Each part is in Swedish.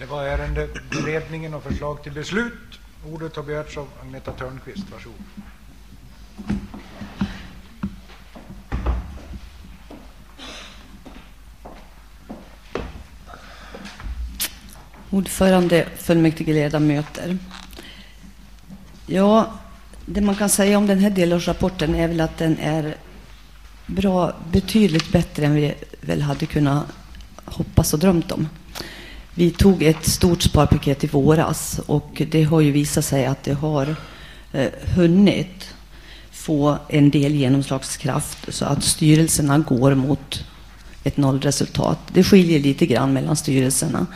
Det var ärendeberedningen och förslag till beslut. Ordet har begärts av Agneta Törnqvist. Varsågod. Ordförande, fullmäktigeledamöter. Ja, det man kan säga om den här delårsrapporten är väl att den är bra, betydligt bättre än vi väl hade kunnat hoppas och drömt om. Vi tog ett stort sparpaket i våras och det har ju visat sig att det har eh, hunnit få en del genomslagskraft så att styrelserna går mot ett nollresultat. Det skiljer lite grann mellan styrelserna.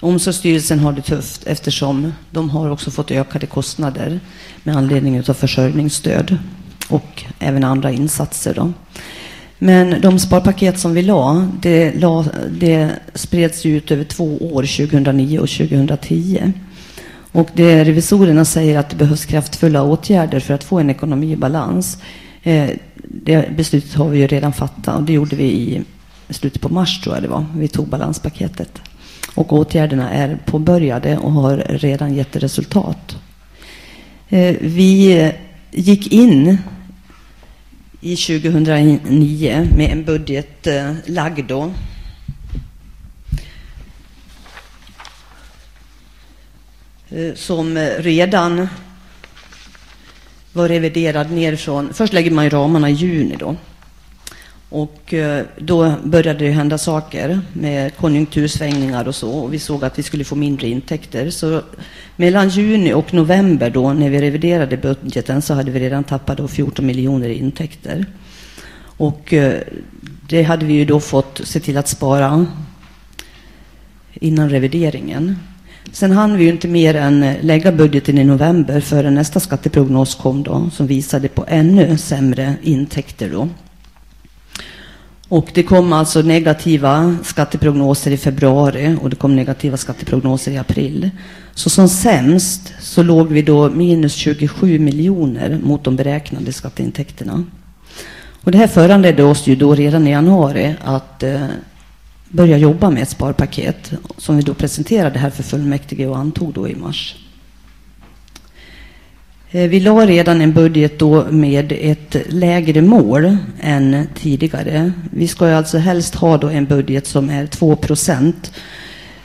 Omsorgsstyrelsen har det tufft eftersom de har också fått ökade kostnader med anledning av försörjningsstöd och även andra insatser. Då. Men de sparpaket som vi la, det, la, det spreds ut över två år, 2009 och 2010. Och det revisorerna säger att det behövs kraftfulla åtgärder för att få en ekonomi i balans. Eh, det beslutet har vi ju redan fattat och det gjorde vi i slutet på mars tror jag det var. Vi tog balanspaketet. Och åtgärderna är påbörjade och har redan gett resultat. Eh, vi gick in i 2009 med en budget eh, lagd då. Eh, som redan var reviderad nerifrån. Först lägger man ju ramarna i juni då. Och eh, då började det hända saker med konjunktursvängningar och så. Och vi såg att vi skulle få mindre intäkter. Så mellan juni och november då, när vi reviderade budgeten, så hade vi redan tappat 14 miljoner i intäkter. Och eh, det hade vi ju då fått se till att spara innan revideringen. Sen hann vi ju inte mer än eh, lägga budgeten i november förrän nästa skatteprognos kom då, som visade på ännu sämre intäkter då. Och det kom alltså negativa skatteprognoser i februari och det kom negativa skatteprognoser i april. Så som sämst så låg vi då minus 27 miljoner mot de beräknade skatteintäkterna. Och det här föranledde oss ju då redan i januari att eh, börja jobba med ett sparpaket som vi då presenterade här för fullmäktige och antog då i mars. Eh, vi la redan en budget då med ett lägre mål än tidigare. Vi ska alltså helst ha då en budget som är 2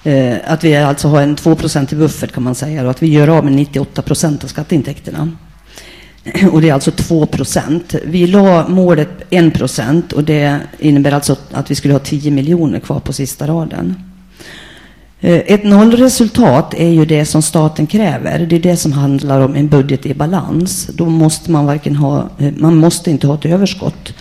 eh, att vi alltså har en 2 i buffert kan man säga och att vi gör av med 98 procent av skatteintäkterna. Och det är alltså 2. Vi la målet 1 och det innebär alltså att vi skulle ha 10 miljoner kvar på sista raden. Eh, ett nollresultat är ju det som staten kräver. Det är det som handlar om en budget i balans. Då måste man varken ha, eh, man måste inte ha ett överskott.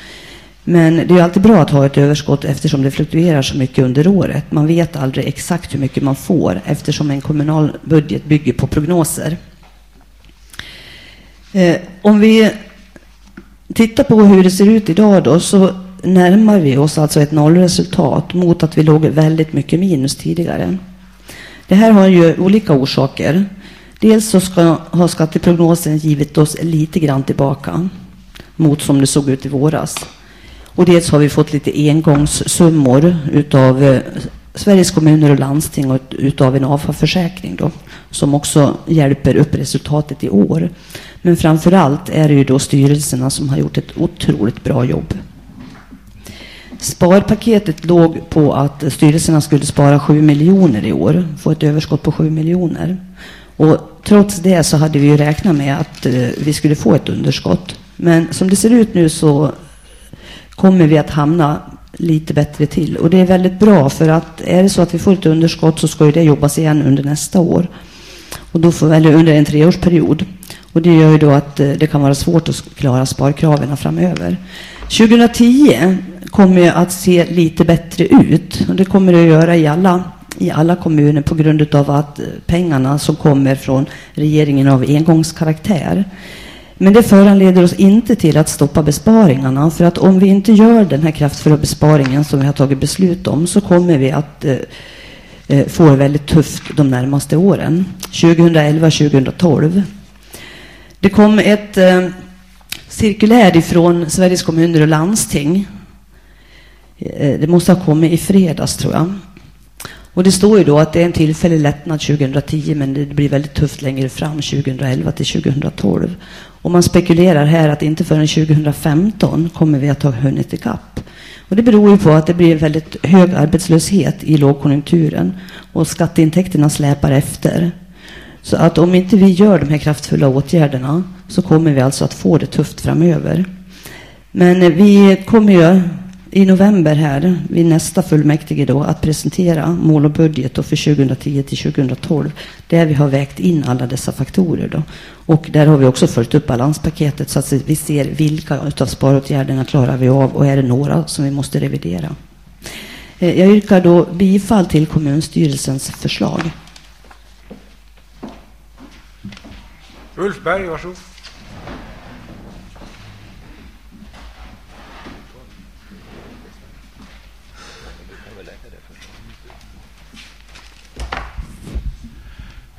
Men det är alltid bra att ha ett överskott eftersom det fluktuerar så mycket under året. Man vet aldrig exakt hur mycket man får eftersom en kommunal budget bygger på prognoser. Eh, om vi tittar på hur det ser ut idag då så närmar vi oss alltså ett nollresultat mot att vi låg väldigt mycket minus tidigare. Det här har ju olika orsaker. Dels så ska, har skatteprognosen givit oss lite grann tillbaka mot som det såg ut i våras. Och dels har vi fått lite engångssummor utav eh, Sveriges kommuner och landsting och utav en avfallsförsäkring då, som också hjälper upp resultatet i år. Men framför allt är det ju då styrelserna som har gjort ett otroligt bra jobb. Sparpaketet låg på att styrelserna skulle spara 7 miljoner i år, få ett överskott på 7 miljoner. Och trots det så hade vi ju räknat med att eh, vi skulle få ett underskott. Men som det ser ut nu så kommer vi att hamna lite bättre till. Och det är väldigt bra för att är det så att vi får ett underskott så ska ju det jobbas igen under nästa år. Och då får, eller under en treårsperiod. Och det gör ju då att eh, det kan vara svårt att klara sparkraven framöver. 2010 kommer att se lite bättre ut. Och det kommer det att göra i alla, i alla kommuner på grund av att eh, pengarna som kommer från regeringen av engångskaraktär. Men det föranleder oss inte till att stoppa besparingarna. För att om vi inte gör den här kraftfulla besparingen som vi har tagit beslut om så kommer vi att eh, eh få det väldigt tufft de närmaste åren. 2011-2012. Det kom ett eh, cirkulär ifrån Sveriges kommuner och landsting. Eh, det måste ha kommit i fredags tror jag. Och det står ju då att det är en tillfällig lättnad 2010 men det blir väldigt tufft längre fram 2011 till 2012. Och man spekulerar här att inte förrän 2015 kommer vi att ha hunnit ikapp. Och det beror ju på att det blir väldigt hög arbetslöshet i lågkonjunkturen och skatteintäkterna släpar efter. Så att om inte vi gör de här kraftfulla åtgärderna så kommer vi alltså att få det tufft framöver. Men eh, vi kommer ju i november här, vid nästa fullmäktige då, att presentera mål och budget då för 2010 till 2012, där vi har vägt in alla dessa faktorer. Då. Och där har vi också följt upp balanspaketet så att vi ser vilka av sparåtgärderna klarar vi av och är det några som vi måste revidera. Eh, jag yrkar då bifall till kommunstyrelsens förslag. Ulf Berg, varsågod.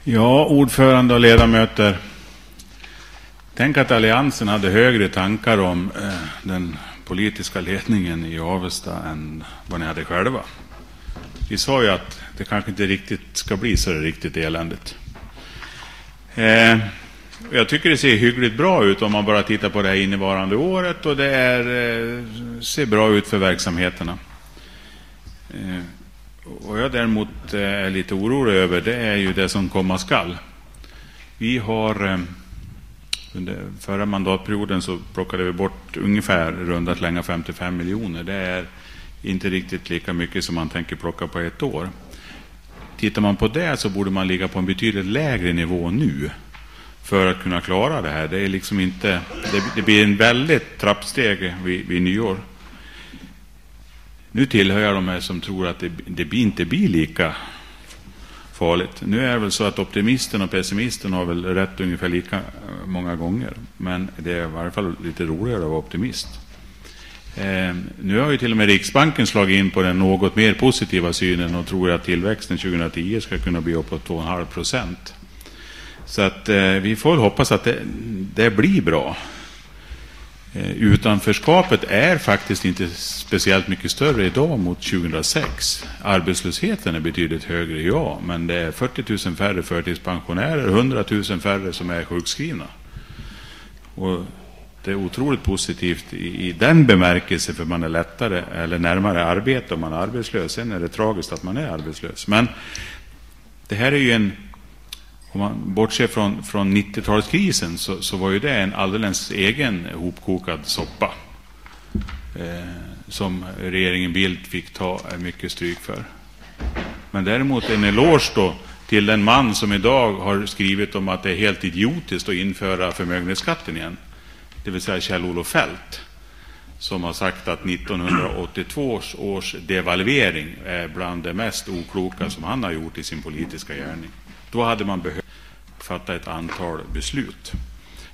Ja, ordförande och ledamöter. Tänk att Alliansen hade högre tankar om eh, den politiska ledningen i Avesta än vad ni hade själva. Vi sa ju att det kanske inte riktigt ska bli så riktigt eländigt. Eh, jag tycker det ser hyggligt bra ut om man bara tittar på det här innevarande året och det är, eh, ser bra ut för verksamheterna. Eh, vad och jag däremot eh, är lite orolig över det är ju det som komma skall. Vi har eh, under förra mandatperioden så plockade vi bort ungefär runda slänga 55 miljoner. Det är inte riktigt lika mycket som man tänker plocka på ett år. Tittar man på det så borde man ligga på en betydligt lägre nivå nu för att kunna klara det här. Det, är liksom inte, det, det blir en väldigt trappsteg vid, vid nyår. Nu tillhör jag de här som tror att det, det inte blir lika farligt. Nu är det väl så att optimisten och pessimisten har väl rätt ungefär lika eh, många gånger. Men det är i varje fall lite roligare att vara optimist. Eh, nu har ju till och med Riksbanken slagit in på den något mer positiva synen och tror att tillväxten 2010 ska kunna bli uppåt 2,5 procent. Så att eh, vi får hoppas att det, det blir bra. Eh, utanförskapet är faktiskt inte speciellt mycket större idag mot 2006. Arbetslösheten är betydligt högre, ja, men det är 40 000 färre förtidspensionärer, 100 000 färre som är sjukskrivna. Och det är otroligt positivt i, i den bemärkelsen, för man är lättare eller närmare arbete om man är arbetslös. Sen är det tragiskt att man är arbetslös. Men det här är ju en om man bortser från, från 90-talskrisen så, så var ju det en alldeles egen hopkokad soppa eh, som regeringen Bildt fick ta mycket stryk för. Men däremot en eloge då till den man som idag har skrivit om att det är helt idiotiskt att införa förmögenhetsskatten igen. Det vill säga Kjell-Olof Fält som har sagt att 1982 års devalvering är bland det mest okloka som han har gjort i sin politiska gärning. Då hade man behövt fatta ett antal beslut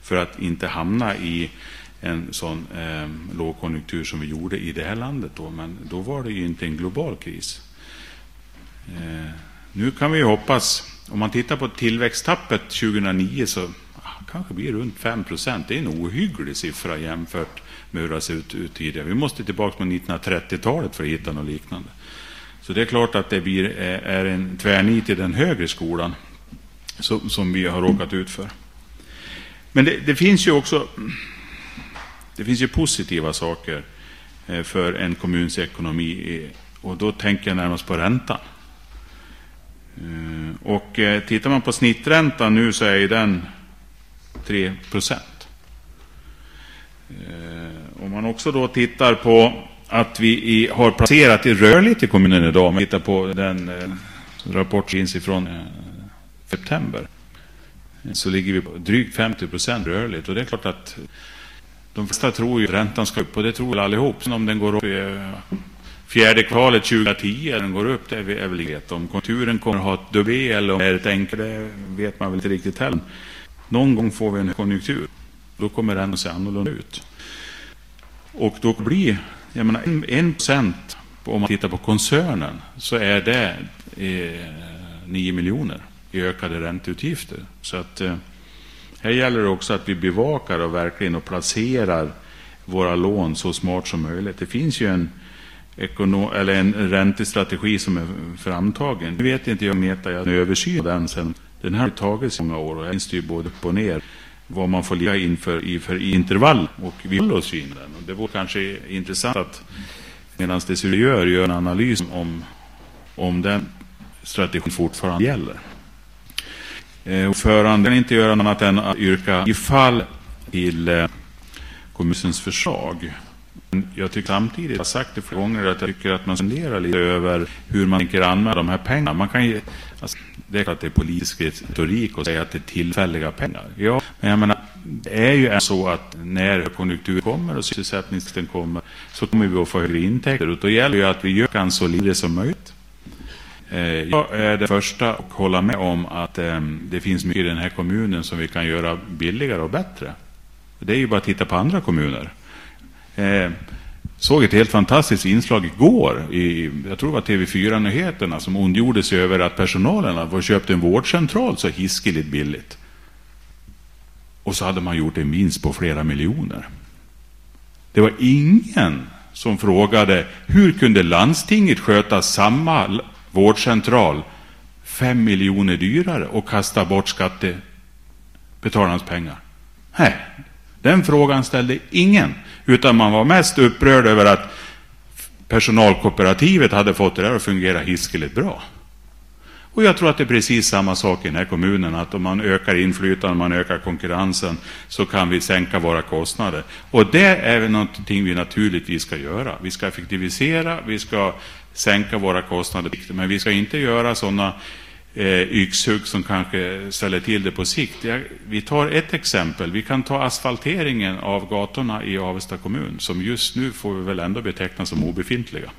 för att inte hamna i en sån eh, lågkonjunktur som vi gjorde i det här landet. Då. Men då var det ju inte en global kris. Eh, nu kan vi hoppas, om man tittar på tillväxttappet 2009 så ah, kanske blir runt 5 procent. Det är en ohygglig siffra jämfört med hur det har sett ut tidigare. Vi måste tillbaka på 1930-talet för att hitta något liknande. Så det är klart att det blir, eh, är en tvärnit i den högre skolan som, som vi har råkat ut för. Men det, det, finns ju också det finns ju positiva saker eh, för en kommuns ekonomi och då tänker jag närmast på räntan. Eh, och tittar man på snitträntan nu så är den 3 procent. Om man också då tittar på att vi har placerat i rörligt i kommunen idag, om vi tittar på den eh, rapport som finns ifrån eh, september så ligger vi på drygt 50 procent rörligt. Och det är klart att de flesta tror ju att räntan ska upp och det tror väl allihop. Sen om den går upp i eh, fjärde kvartalet 2010, den går upp, det är väl inget. Om konjunkturen kommer att ha ett dubbé eller om det är ett enkelt, det vet man väl inte riktigt heller. Någon gång får vi en konjunktur. Då kommer den att se annorlunda ut. Och då blir, jag menar, en procent om man tittar på koncernen så är det eh, miljoner i ökade ränteutgifter. Så att eh, här gäller det också att vi bevakar och verkligen och placerar våra lån så smart som möjligt. Det finns ju en, ekonom- eller en räntestrategi som är framtagen. Nu vet inte jag Meta, jag en översyn av den sen. Den här har tagits många år och här finns det ju både upp och ner vad man får ligga inför i för intervall och vi håller oss in den. Och det vore kanske intressant att medan det ser gör, gör en analys om, om den strategin fortfarande gäller. Eh, ordföranden kan inte göra annat än att yrka ifall till eh, kommunens förslag. Jag tycker samtidigt, jag har sagt det flera gånger, att jag tycker att man funderar lite över hur man tänker använda de här pengarna. Man kan ju, alltså, det är klart att det är politisk retorik att säga att det är tillfälliga pengar. Ja, men jag menar, det är ju så att när konjunktur kommer och sysselsättningen kommer så kommer vi att få högre intäkter. Och då gäller det att vi gör kan så lite som möjligt. Eh, jag är den första att hålla med om att ehm, det finns mycket i den här kommunen som vi kan göra billigare och bättre. Det är ju bara att titta på andra kommuner. Eh, Såg ett helt fantastiskt inslag igår i, jag tror det var TV4-nyheterna, som ondgjorde sig över att personalen hade köpt en vårdcentral så hiskeligt billigt. Och så hade man gjort en vinst på flera miljoner. Det var ingen som frågade hur kunde landstinget sköta samma vårdcentral fem miljoner dyrare och kasta bort skattebetalarnas pengar. Nej, den frågan ställde ingen, utan man var mest upprörd över att personalkooperativet hade fått det där att fungera hiskeligt bra. Och jag tror att det är precis samma sak i den här kommunen, att om man ökar inflytandet, man ökar konkurrensen, så kan vi sänka våra kostnader. Och det är väl någonting vi naturligtvis ska göra. Vi ska effektivisera, vi ska sänka våra kostnader, men vi ska inte göra sådana eh, yxhugg som kanske ställer till det på sikt. Jag, vi tar ett exempel. Vi kan ta asfalteringen av gatorna i Avesta kommun, som just nu får vi väl ändå beteckna som obefintliga.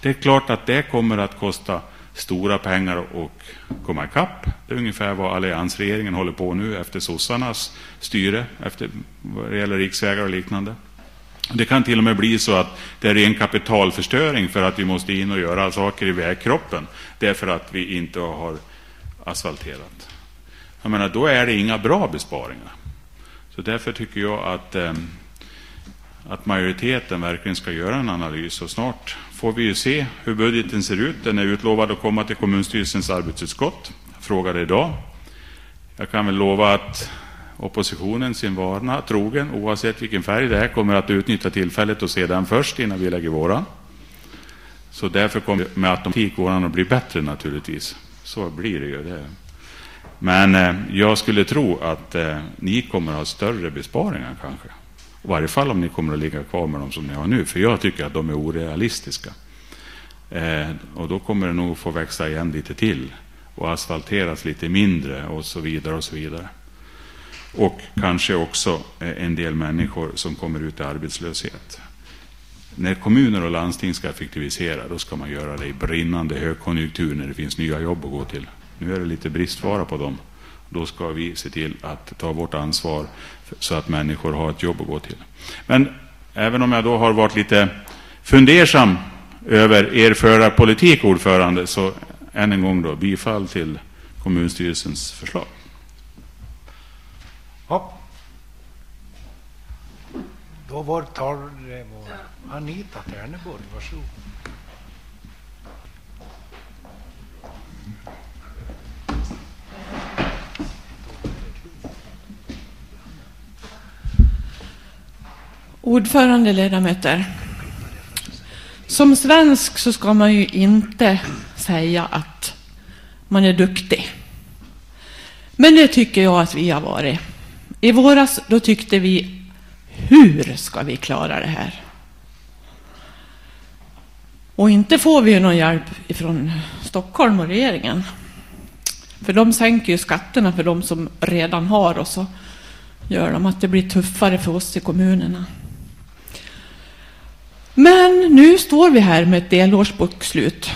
Det är klart att det kommer att kosta stora pengar och komma ikapp. Det är ungefär vad alliansregeringen håller på nu efter sossarnas styre, efter, vad det gäller riksvägar och liknande. Det kan till och med bli så att det är ren kapitalförstöring för att vi måste in och göra saker i vägkroppen därför att vi inte har asfalterat. Jag menar, då är det inga bra besparingar. Så därför tycker jag att, eh, att majoriteten verkligen ska göra en analys och snart får vi ju se hur budgeten ser ut. Den är utlovad att komma till kommunstyrelsens arbetsutskott. Jag frågade idag. Jag kan väl lova att oppositionen sin vana trogen, oavsett vilken färg det är, kommer att utnyttja tillfället och se den först innan vi lägger våra. Så därför kommer med automatik våran att bli bättre naturligtvis. Så blir det ju. Det. Men eh, jag skulle tro att eh, ni kommer att ha större besparingar kanske. I varje fall om ni kommer att ligga kvar med dem som ni har nu. För jag tycker att de är orealistiska. Eh, och då kommer det nog få växa igen lite till. Och asfalteras lite mindre och så vidare och så vidare. Och kanske också eh, en del människor som kommer ut i arbetslöshet. När kommuner och landsting ska effektivisera, då ska man göra det i brinnande högkonjunktur när det finns nya jobb att gå till. Nu är det lite bristvara på dem. Då ska vi se till att ta vårt ansvar så att människor har ett jobb att gå till. Men även om jag då har varit lite fundersam över er förda politik, ordförande, så än en gång då bifall till kommunstyrelsens förslag. Ja. Då var tar det var Anita Terneborg, varsågod. Ordförande, ledamöter. Som svensk så ska man ju inte säga att man är duktig. Men det tycker jag att vi har varit. I våras då tyckte vi, hur ska vi klara det här? Och inte får vi någon hjälp från Stockholm och regeringen. För de sänker ju skatterna för de som redan har och så gör de att det blir tuffare för oss i kommunerna. Men nu står vi här med ett delårsbokslut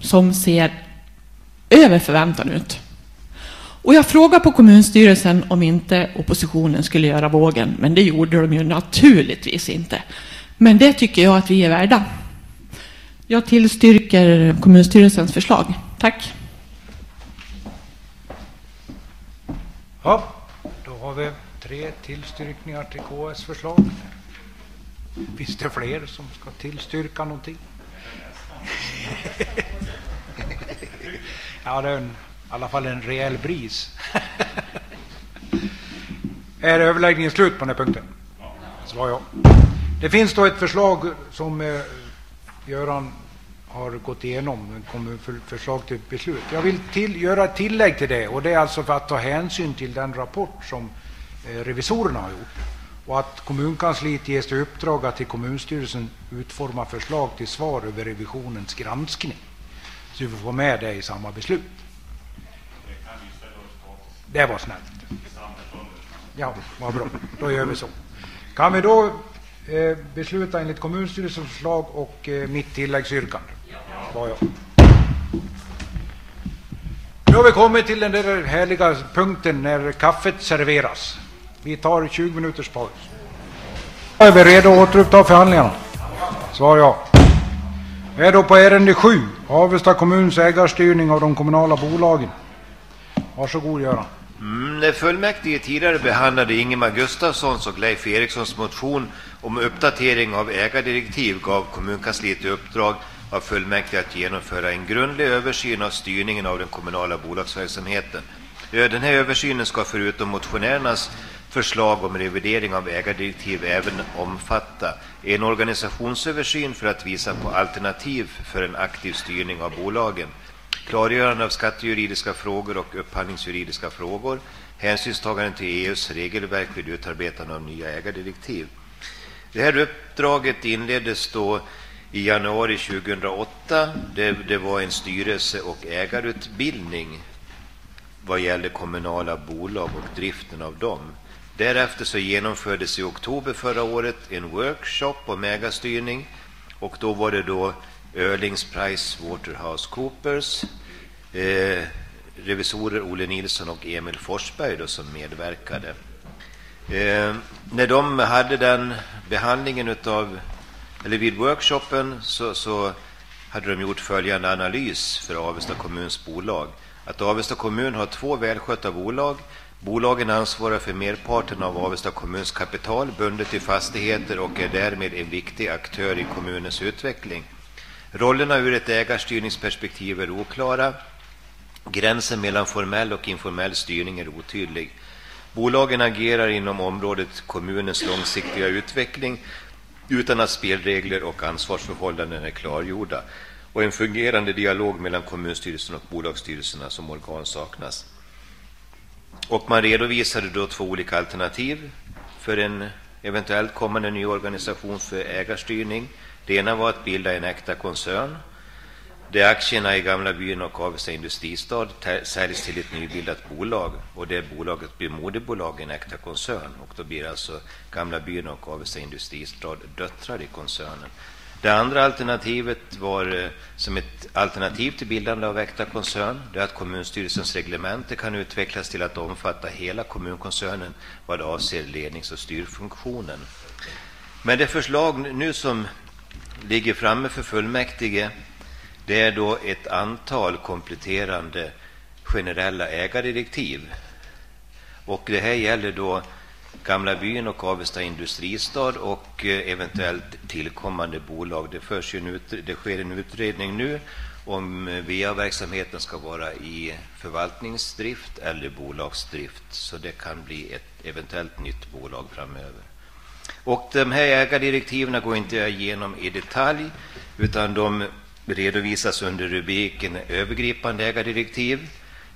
som ser över förväntan ut. Och jag frågade på kommunstyrelsen om inte oppositionen skulle göra vågen, men det gjorde de ju naturligtvis inte. Men det tycker jag att vi är värda. Jag tillstyrker kommunstyrelsens förslag. Tack. Ja, då har vi tre tillstyrkningar till KS förslag. Finns det fler som ska tillstyrka någonting? ja, det är en, i alla fall en rejäl bris. är överläggningen slut på den här punkten? Svar ja. Det finns då ett förslag som eh, Göran har gått igenom, kommer för, förslag till beslut. Jag vill till, göra ett tillägg till det och det är alltså för att ta hänsyn till den rapport som eh, revisorerna har gjort och att kommunkansliet ges i uppdrag att till kommunstyrelsen utforma förslag till svar över revisionens granskning. Så vi får med det i samma beslut. Det var snällt. Ja, vad bra. Då gör vi så. Kan vi då eh, besluta enligt kommunstyrelsens förslag och eh, mitt tilläggsyrkande? Ja. ja. Nu har vi kommit till den där härliga punkten när kaffet serveras. Vi tar 20 minuters paus. Är vi redo att återuppta förhandlingarna? Svar ja. Vi är då på ärende 7, Avesta kommuns ägarstyrning av de kommunala bolagen. Varsågod Göran. Mm, när fullmäktige tidigare behandlade Ingemar Gustafssons och Leif Erikssons motion om uppdatering av ägardirektiv gav kommunkansliet i uppdrag av fullmäktige att genomföra en grundlig översyn av styrningen av den kommunala bolagsverksamheten. Den här översynen ska förutom motionärernas förslag om revidering av ägardirektiv även omfatta en organisationsöversyn för att visa på alternativ för en aktiv styrning av bolagen, klargörande av skattejuridiska frågor och upphandlingsjuridiska frågor, hänsynstagande till EUs regelverk vid utarbetande av nya ägardirektiv. Det här uppdraget inleddes då i januari 2008. Det, det var en styrelse och ägarutbildning vad gäller kommunala bolag och driften av dem. Därefter så genomfördes i oktober förra året en workshop om ägarstyrning och då var det då Öhrlings Price Waterhouse Coopers, eh, revisorer Olle Nilsson och Emil Forsberg då, som medverkade. Eh, när de hade den behandlingen utav, eller vid workshopen så, så hade de gjort följande analys för Avesta kommuns bolag. Att Avesta kommun har två välskötta bolag Bolagen ansvarar för merparten av Avesta kommuns kapital bundet i fastigheter och är därmed en viktig aktör i kommunens utveckling. Rollerna ur ett ägarstyrningsperspektiv är oklara. Gränsen mellan formell och informell styrning är otydlig. Bolagen agerar inom området kommunens långsiktiga utveckling utan att spelregler och ansvarsförhållanden är klargjorda och en fungerande dialog mellan kommunstyrelsen och bolagsstyrelserna som organ saknas. Och man redovisade då två olika alternativ för en eventuellt kommande ny organisation för ägarstyrning. Det ena var att bilda en äkta koncern där aktierna i Gamla byn och Avesta industristad säljs till ett nybildat bolag och det bolaget blir moderbolag i en äkta koncern och då blir alltså Gamla byn och Avesta industristad döttrar i koncernen. Det andra alternativet var eh, som ett alternativ till bildande av äkta koncern. Det är att kommunstyrelsens reglemente kan utvecklas till att omfatta hela kommunkoncernen vad avser lednings och styrfunktionen. Men det förslag nu som ligger framme för fullmäktige det är då ett antal kompletterande generella ägardirektiv. Och det här gäller då Gamla byn och Avesta industristad och eh, eventuellt tillkommande bolag. Det, förs en det sker en utredning nu om eh, VA-verksamheten ska vara i förvaltningsdrift eller bolagsdrift. Så det kan bli ett eventuellt nytt bolag framöver. Och de här ägardirektiven går inte igenom i detalj utan de redovisas under rubriken övergripande ägardirektiv,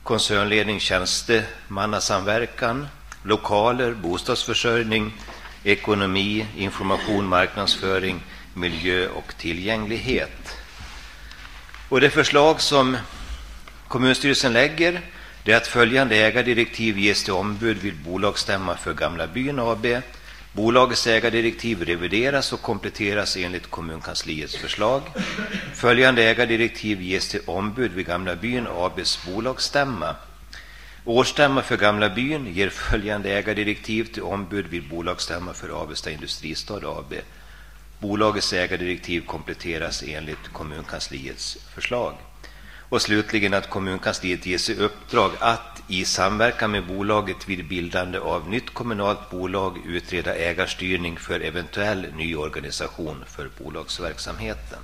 koncernledning, tjänstemannasamverkan, lokaler, bostadsförsörjning, ekonomi, information, marknadsföring, miljö och tillgänglighet. Och det förslag som kommunstyrelsen lägger det är att följande ägardirektiv ges till ombud vid bolagsstämma för Gamla byn AB. Bolagets ägardirektiv revideras och kompletteras enligt kommunkansliets förslag. Följande ägardirektiv ges till ombud vid Gamla byn ABs bolagsstämma. Årsstämma för Gamla byn ger följande ägardirektiv till ombud vid bolagsstämma för Avesta Industristad AB. Bolagets ägardirektiv kompletteras enligt kommunkansliets förslag. Och slutligen att kommunkansliet ges i uppdrag att i samverkan med bolaget vid bildande av nytt kommunalt bolag utreda ägarstyrning för eventuell ny organisation för bolagsverksamheten.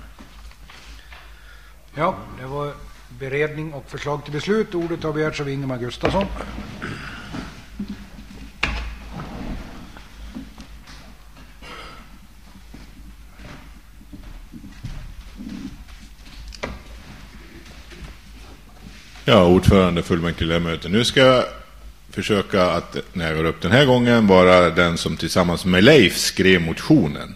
Ja, det var beredning och förslag till beslut. Ordet har begärts av Ingemar Gustafsson. Ja, ordförande fullmäktigeledamöter. Nu ska jag försöka att, när jag går upp den här gången, vara den som tillsammans med Leif skrev motionen.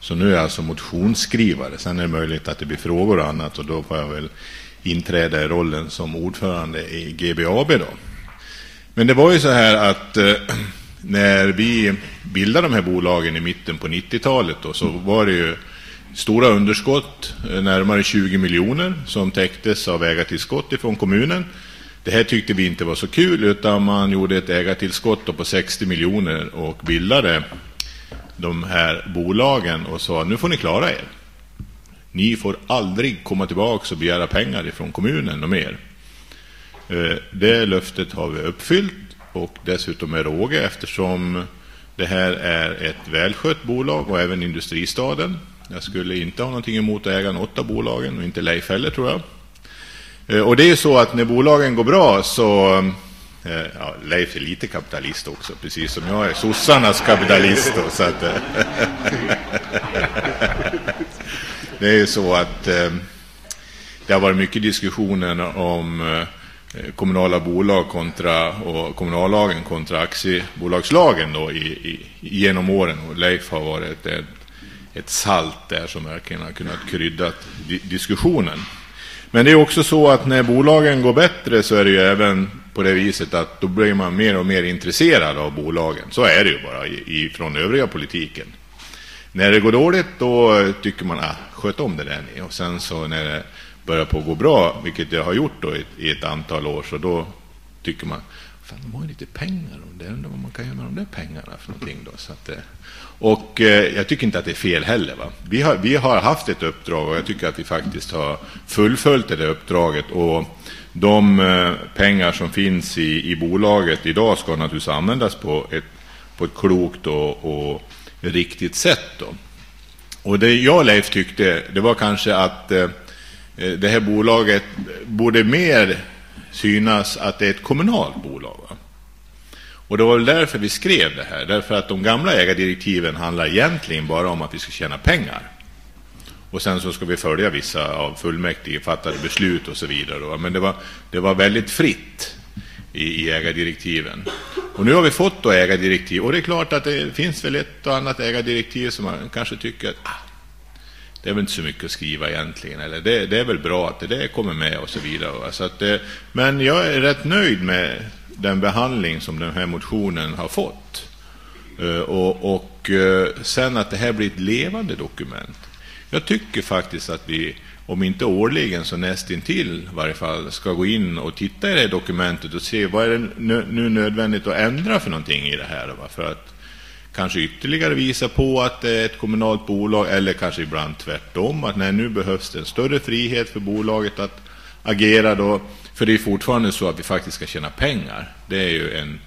Så nu är jag alltså motionsskrivare. Sen är det möjligt att det blir frågor och annat och då får jag väl inträda i rollen som ordförande i GBAB då. Men det var ju så här att eh, när vi bildade de här bolagen i mitten på 90-talet då, så var det ju stora underskott, eh, närmare 20 miljoner, som täcktes av ägartillskott ifrån kommunen. Det här tyckte vi inte var så kul, utan man gjorde ett ägartillskott på 60 miljoner och bildade de här bolagen och sa nu får ni klara er. Ni får aldrig komma tillbaka och begära pengar ifrån kommunen och mer. Eh, det löftet har vi uppfyllt och dessutom med råge eftersom det här är ett välskött bolag och även industristaden. Jag skulle inte ha någonting emot att äga något av bolagen och inte Leif heller tror jag. Eh, och det är ju så att när bolagen går bra så eh, Ja, Leif är lite kapitalist också, precis som jag är sossarnas kapitalist. Då, så att, eh. det är ju så att det har varit mycket diskussioner om kommunala bolag kontra och kommunallagen kontra aktiebolagslagen då i, i, genom åren. Och Leif har varit ett, ett salt där som verkligen har kunnat krydda diskussionen. Men det är också så att när bolagen går bättre så är det ju även på det viset att då blir man mer och mer intresserad av bolagen. Så är det ju bara i, från övriga politiken. När det går dåligt då tycker man, att ah, sköt om det där ni. Och sen så när det börjar på att gå bra, vilket det har gjort då i, i ett antal år, så då tycker man, fan de har ju lite pengar, och det undrar vad man kan göra med de där pengarna för någonting då. Så att, och eh, jag tycker inte att det är fel heller. Va? Vi, har, vi har haft ett uppdrag och jag tycker att vi faktiskt har fullföljt det uppdraget. Och de eh, pengar som finns i, i bolaget idag ska naturligtvis användas på ett, på ett klokt och, och riktigt sätt. Då. Och det jag och Leif tyckte, det var kanske att eh, det här bolaget borde mer synas att det är ett kommunalt bolag. Va? Och det var väl därför vi skrev det här. Därför att de gamla ägardirektiven handlar egentligen bara om att vi ska tjäna pengar. Och sen så ska vi följa vissa av fullmäktige fattade beslut och så vidare. Men det var, det var väldigt fritt i, i ägardirektiven. Och nu har vi fått då ägardirektiv. Och det är klart att det finns väl ett och annat ägardirektiv som man kanske tycker att ah, det är väl inte så mycket att skriva egentligen. Eller det, det är väl bra att det det kommer med och så vidare. Så att det, men jag är rätt nöjd med den behandling som den här motionen har fått. Eh, och, och eh, sen att det här blir ett levande dokument. Jag tycker faktiskt att vi, om inte årligen så nästintill i varje fall, ska gå in och titta i det här dokumentet och se vad är det nu nödvändigt att ändra för någonting i det här. Va? För att kanske ytterligare visa på att det är ett kommunalt bolag eller kanske ibland tvärtom att när nu behövs det en större frihet för bolaget att agera då för det är fortfarande så att vi faktiskt ska tjäna pengar. Det är ju en,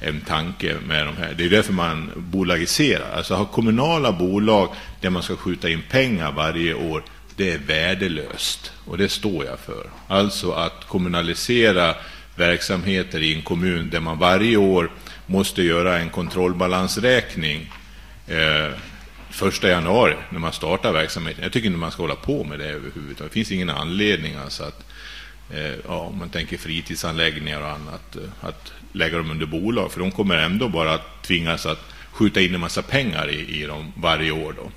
en tanke med de här. Det är därför man bolagiserar. Alltså ha kommunala bolag där man ska skjuta in pengar varje år det är värdelöst. Och det står jag för. Alltså att kommunalisera verksamheter i en kommun där man varje år måste göra en kontrollbalansräkning eh, första januari när man startar verksamheten. Jag tycker inte man ska hålla på med det överhuvudtaget. Det finns ingen anledning alltså att, Eh, ja, om man tänker fritidsanläggningar och annat, eh, att lägga dem under bolag. För de kommer ändå bara att tvingas att skjuta in en massa pengar i, i dem varje år. Då.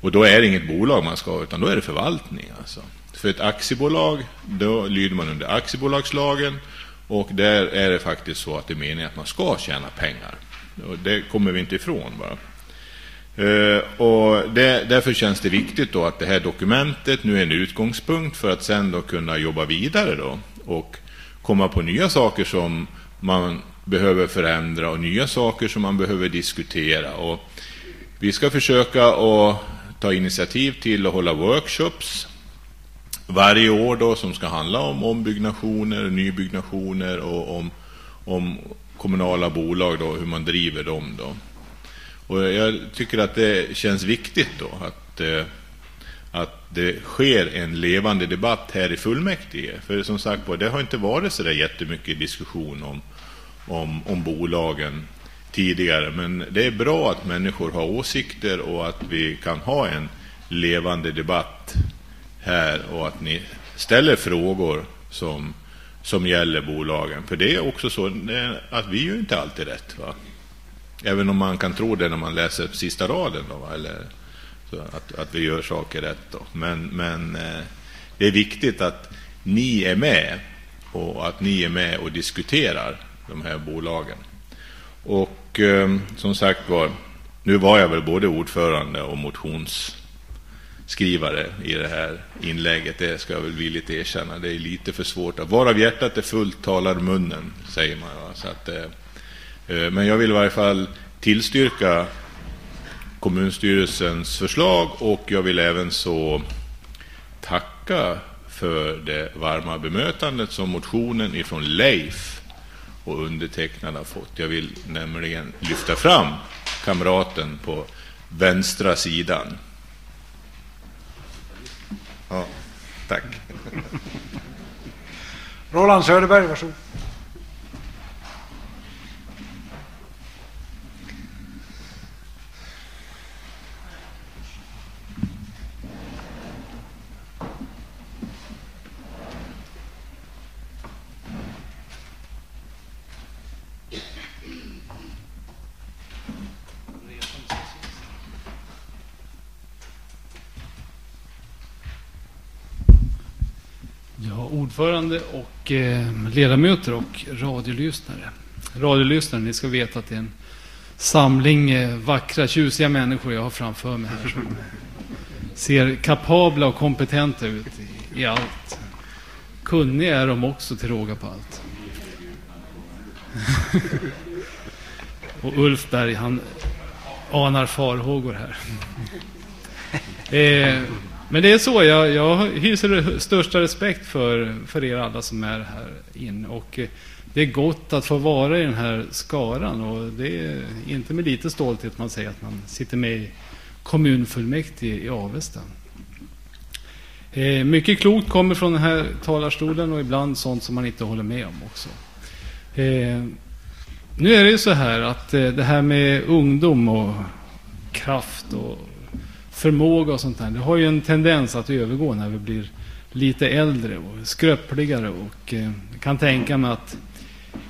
Och då är det inget bolag man ska ha, utan då är det förvaltning. Alltså. För ett aktiebolag, då lyder man under aktiebolagslagen och där är det faktiskt så att det är meningen att man ska tjäna pengar. Och det kommer vi inte ifrån bara. Eh, och det, därför känns det viktigt då att det här dokumentet nu är en utgångspunkt för att sen då kunna jobba vidare då och komma på nya saker som man behöver förändra och nya saker som man behöver diskutera. Och vi ska försöka att ta initiativ till att hålla workshops varje år då som ska handla om ombyggnationer, nybyggnationer och om, om kommunala bolag då, hur man driver dem då. Och jag tycker att det känns viktigt då att, eh, att det sker en levande debatt här i fullmäktige. För som sagt det har inte varit så där jättemycket diskussion om, om, om bolagen tidigare. Men det är bra att människor har åsikter och att vi kan ha en levande debatt här och att ni ställer frågor som, som gäller bolagen. För det är också så att vi ju inte alltid rätt. Va? Även om man kan tro det när man läser sista raden. Då, eller att, att vi gör saker rätt. Då. Men, men eh, det är viktigt att ni är med och att ni är med och diskuterar de här bolagen. Och eh, som sagt var, nu var jag väl både ordförande och motionsskrivare i det här inlägget. Det ska jag väl villigt erkänna. Det är lite för svårt. Varav hjärtat är fullt talar munnen, säger man. Så att, eh, men jag vill i varje fall tillstyrka kommunstyrelsens förslag och jag vill även så tacka för det varma bemötandet som motionen ifrån Leif och undertecknad har fått. Jag vill nämligen lyfta fram kamraten på vänstra sidan. Ja, tack. Roland Söderberg, varsågod. Ordförande och eh, ledamöter och radiolyssnare. Radiolyssnare, ni ska veta att det är en samling eh, vackra, tjusiga människor jag har framför mig här som ser kapabla och kompetenta ut i, i allt. Kunniga är de också till råga på allt. och Ulf Berg, han anar farhågor här. Eh, men det är så, jag, jag hyser största respekt för, för er alla som är här inne. Och eh, det är gott att få vara i den här skaran. Och det är inte med lite stolthet man säger att man sitter med i kommunfullmäktige i Avesta. Eh, mycket klokt kommer från den här talarstolen och ibland sånt som man inte håller med om också. Eh, nu är det ju så här att eh, det här med ungdom och kraft och förmåga och sånt där. Det har ju en tendens att övergå när vi blir lite äldre och skröpligare. Och eh, kan tänka mig att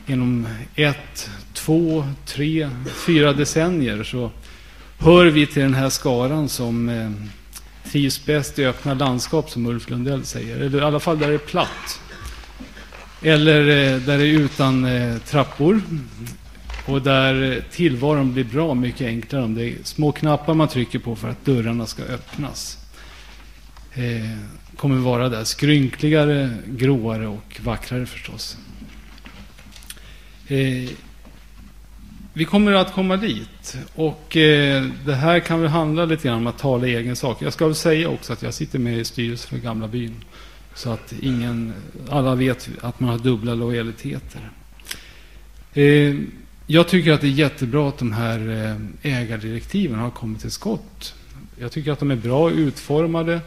inom ett, två, tre, fyra decennier så hör vi till den här skaran som eh, trivs bäst i öppna landskap som Ulf Lundell säger. Eller i alla fall där det är platt. Eller eh, där det är utan eh, trappor. Och där tillvaron blir bra mycket enklare om det är små knappar man trycker på för att dörrarna ska öppnas. Eh, kommer vara där skrynkligare, gråare och vackrare förstås. Eh, vi kommer att komma dit. Och eh, det här kan väl handla lite grann om att tala i egen sak. Jag ska väl säga också att jag sitter med i styrelsen för Gamla byn. Så att ingen, alla vet att man har dubbla lojaliteter. Eh, jag tycker att det är jättebra att de här eh, ägardirektiven har kommit till skott. Jag tycker att de är bra utformade. Eh,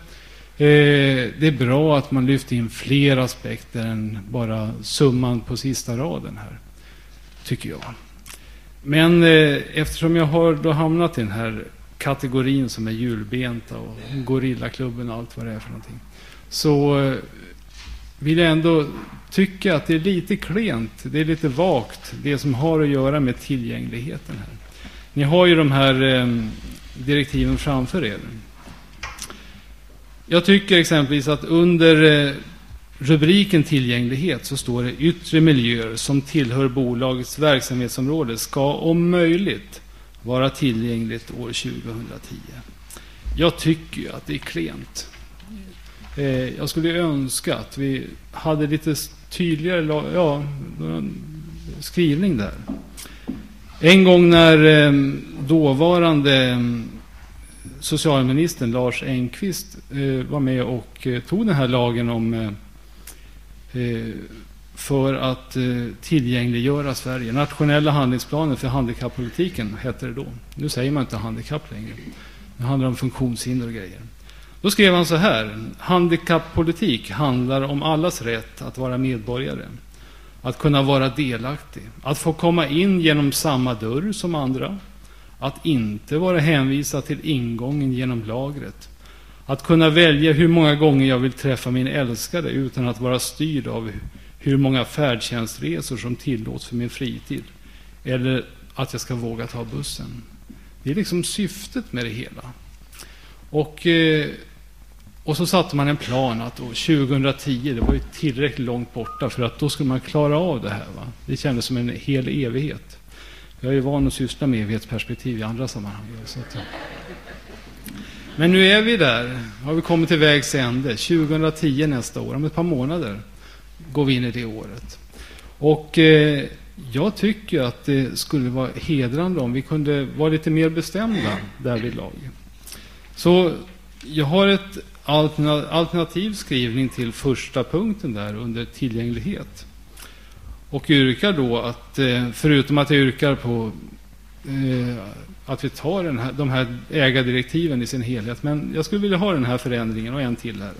det är bra att man lyfter in fler aspekter än bara summan på sista raden här. Tycker jag. Men eh, eftersom jag har då hamnat i den här kategorin som är julbenta och Gorillaklubben och allt vad det är för någonting. Så vill jag ändå tycka att det är lite klent, det är lite vagt, det som har att göra med tillgängligheten här. Ni har ju de här eh, direktiven framför er. Jag tycker exempelvis att under eh, rubriken tillgänglighet så står det yttre miljöer som tillhör bolagets verksamhetsområde ska om möjligt vara tillgängligt år 2010. Jag tycker att det är klent. Eh, jag skulle önska att vi hade lite tydligare ja, skrivning där. En gång när ehm, dåvarande ehm, socialministern Lars Engqvist eh, var med och eh, tog den här lagen om eh, för att tillgängliggöra Sverige. Nationella handlingsplanen för handikappolitiken hette det då. Nu säger man inte handikapp längre. Nu handlar det om funktionshinder och grejer. Då skrev han så här. Handikappolitik handlar om allas rätt att vara medborgare. Att kunna vara delaktig. Att få komma in genom samma dörr som andra. Att inte vara hänvisad till ingången genom lagret. Att kunna välja hur många gånger jag vill träffa min älskade utan att vara styrd av hur många färdtjänstresor som tillåts för min fritid. Eller att jag ska våga ta bussen. Det är liksom syftet med det hela. Och, eh, och så satte man en plan att 2010, det var ju tillräckligt långt borta för att då skulle man klara av det här. Va? Det kändes som en hel evighet. Jag är ju van att syssla med evighetsperspektiv i andra sammanhang. Så att, men nu är vi där. Har vi kommit till vägs ände. 2010 nästa år, om ett par månader, går vi in i det året. Och eh, jag tycker att det skulle vara hedrande om vi kunde vara lite mer bestämda därvidlag. Så jag har ett alternativ skrivning till första punkten där under tillgänglighet. Och yrkar då att, eh, förutom att jag yrkar på eh, att vi tar den här, de här ägardirektiven i sin helhet, men jag skulle vilja ha den här förändringen och en till här.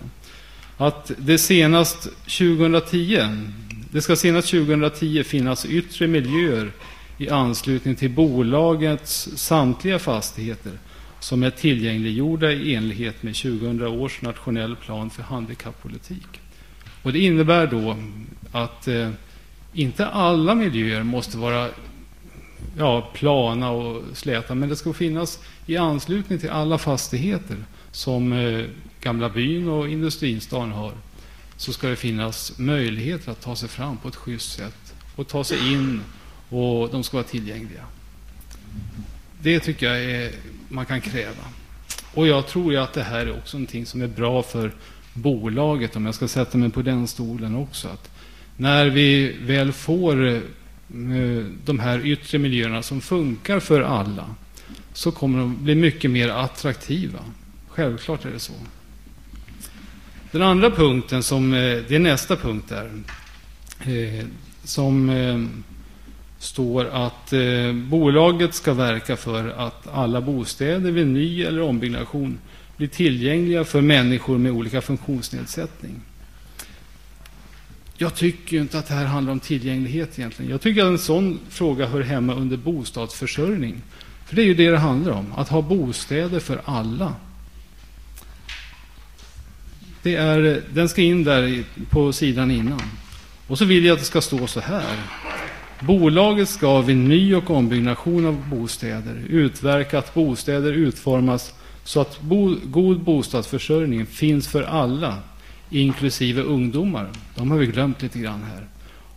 Att det senast 2010, det ska senast 2010 finnas yttre miljöer i anslutning till bolagets samtliga fastigheter som är tillgängliggjorda i enlighet med 2000 års nationell plan för handikappolitik. Och det innebär då att eh, inte alla miljöer måste vara ja, plana och släta, men det ska finnas i anslutning till alla fastigheter som eh, Gamla byn och industristaden har, så ska det finnas möjligheter att ta sig fram på ett schysst sätt och ta sig in och de ska vara tillgängliga. Det tycker jag är, man kan kräva. Och jag tror ju att det här är också någonting som är bra för bolaget, om jag ska sätta mig på den stolen också. Att när vi väl får eh, de här yttre miljöerna som funkar för alla, så kommer de bli mycket mer attraktiva. Självklart är det så. Den andra punkten, som, eh, det är nästa punkt där, eh, som står att eh, bolaget ska verka för att alla bostäder vid ny eller ombyggnation blir tillgängliga för människor med olika funktionsnedsättning. Jag tycker inte att det här handlar om tillgänglighet egentligen. Jag tycker att en sån fråga hör hemma under bostadsförsörjning. För det är ju det det handlar om, att ha bostäder för alla. Det är, den ska in där på sidan innan. Och så vill jag att det ska stå så här. Bolaget ska vid ny och ombyggnation av bostäder utverka att bostäder utformas så att bo, god bostadsförsörjning finns för alla, inklusive ungdomar. De har vi glömt lite grann här.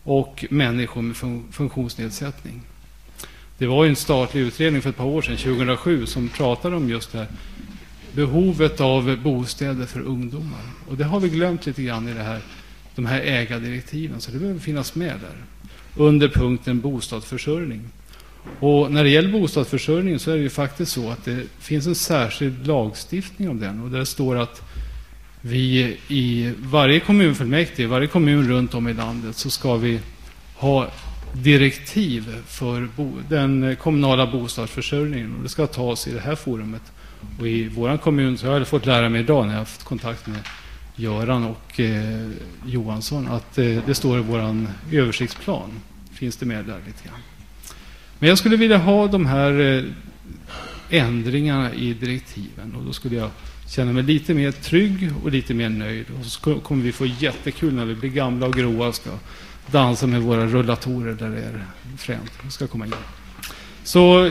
Och människor med fun funktionsnedsättning. Det var en statlig utredning för ett par år sedan, 2007, som pratade om just det här behovet av bostäder för ungdomar. Och det har vi glömt lite grann i det här, de här ägardirektiven, så det behöver finnas med där under punkten bostadsförsörjning. Och när det gäller bostadsförsörjning så är det ju faktiskt så att det finns en särskild lagstiftning om den. Och där står att vi i varje kommunfullmäktige, varje kommun runt om i landet så ska vi ha direktiv för den kommunala bostadsförsörjningen. Och det ska tas i det här forumet. Och i vår kommun så har jag fått lära mig idag när jag har haft kontakt med Göran och eh, Johansson att eh, det står i vår översiktsplan. Finns det med där lite grann. Men jag skulle vilja ha de här eh, ändringarna i direktiven och då skulle jag känna mig lite mer trygg och lite mer nöjd. Och så kommer vi få jättekul när vi blir gamla och gråa och ska dansa med våra rullatorer där det är fränt. Jag ska komma in. Så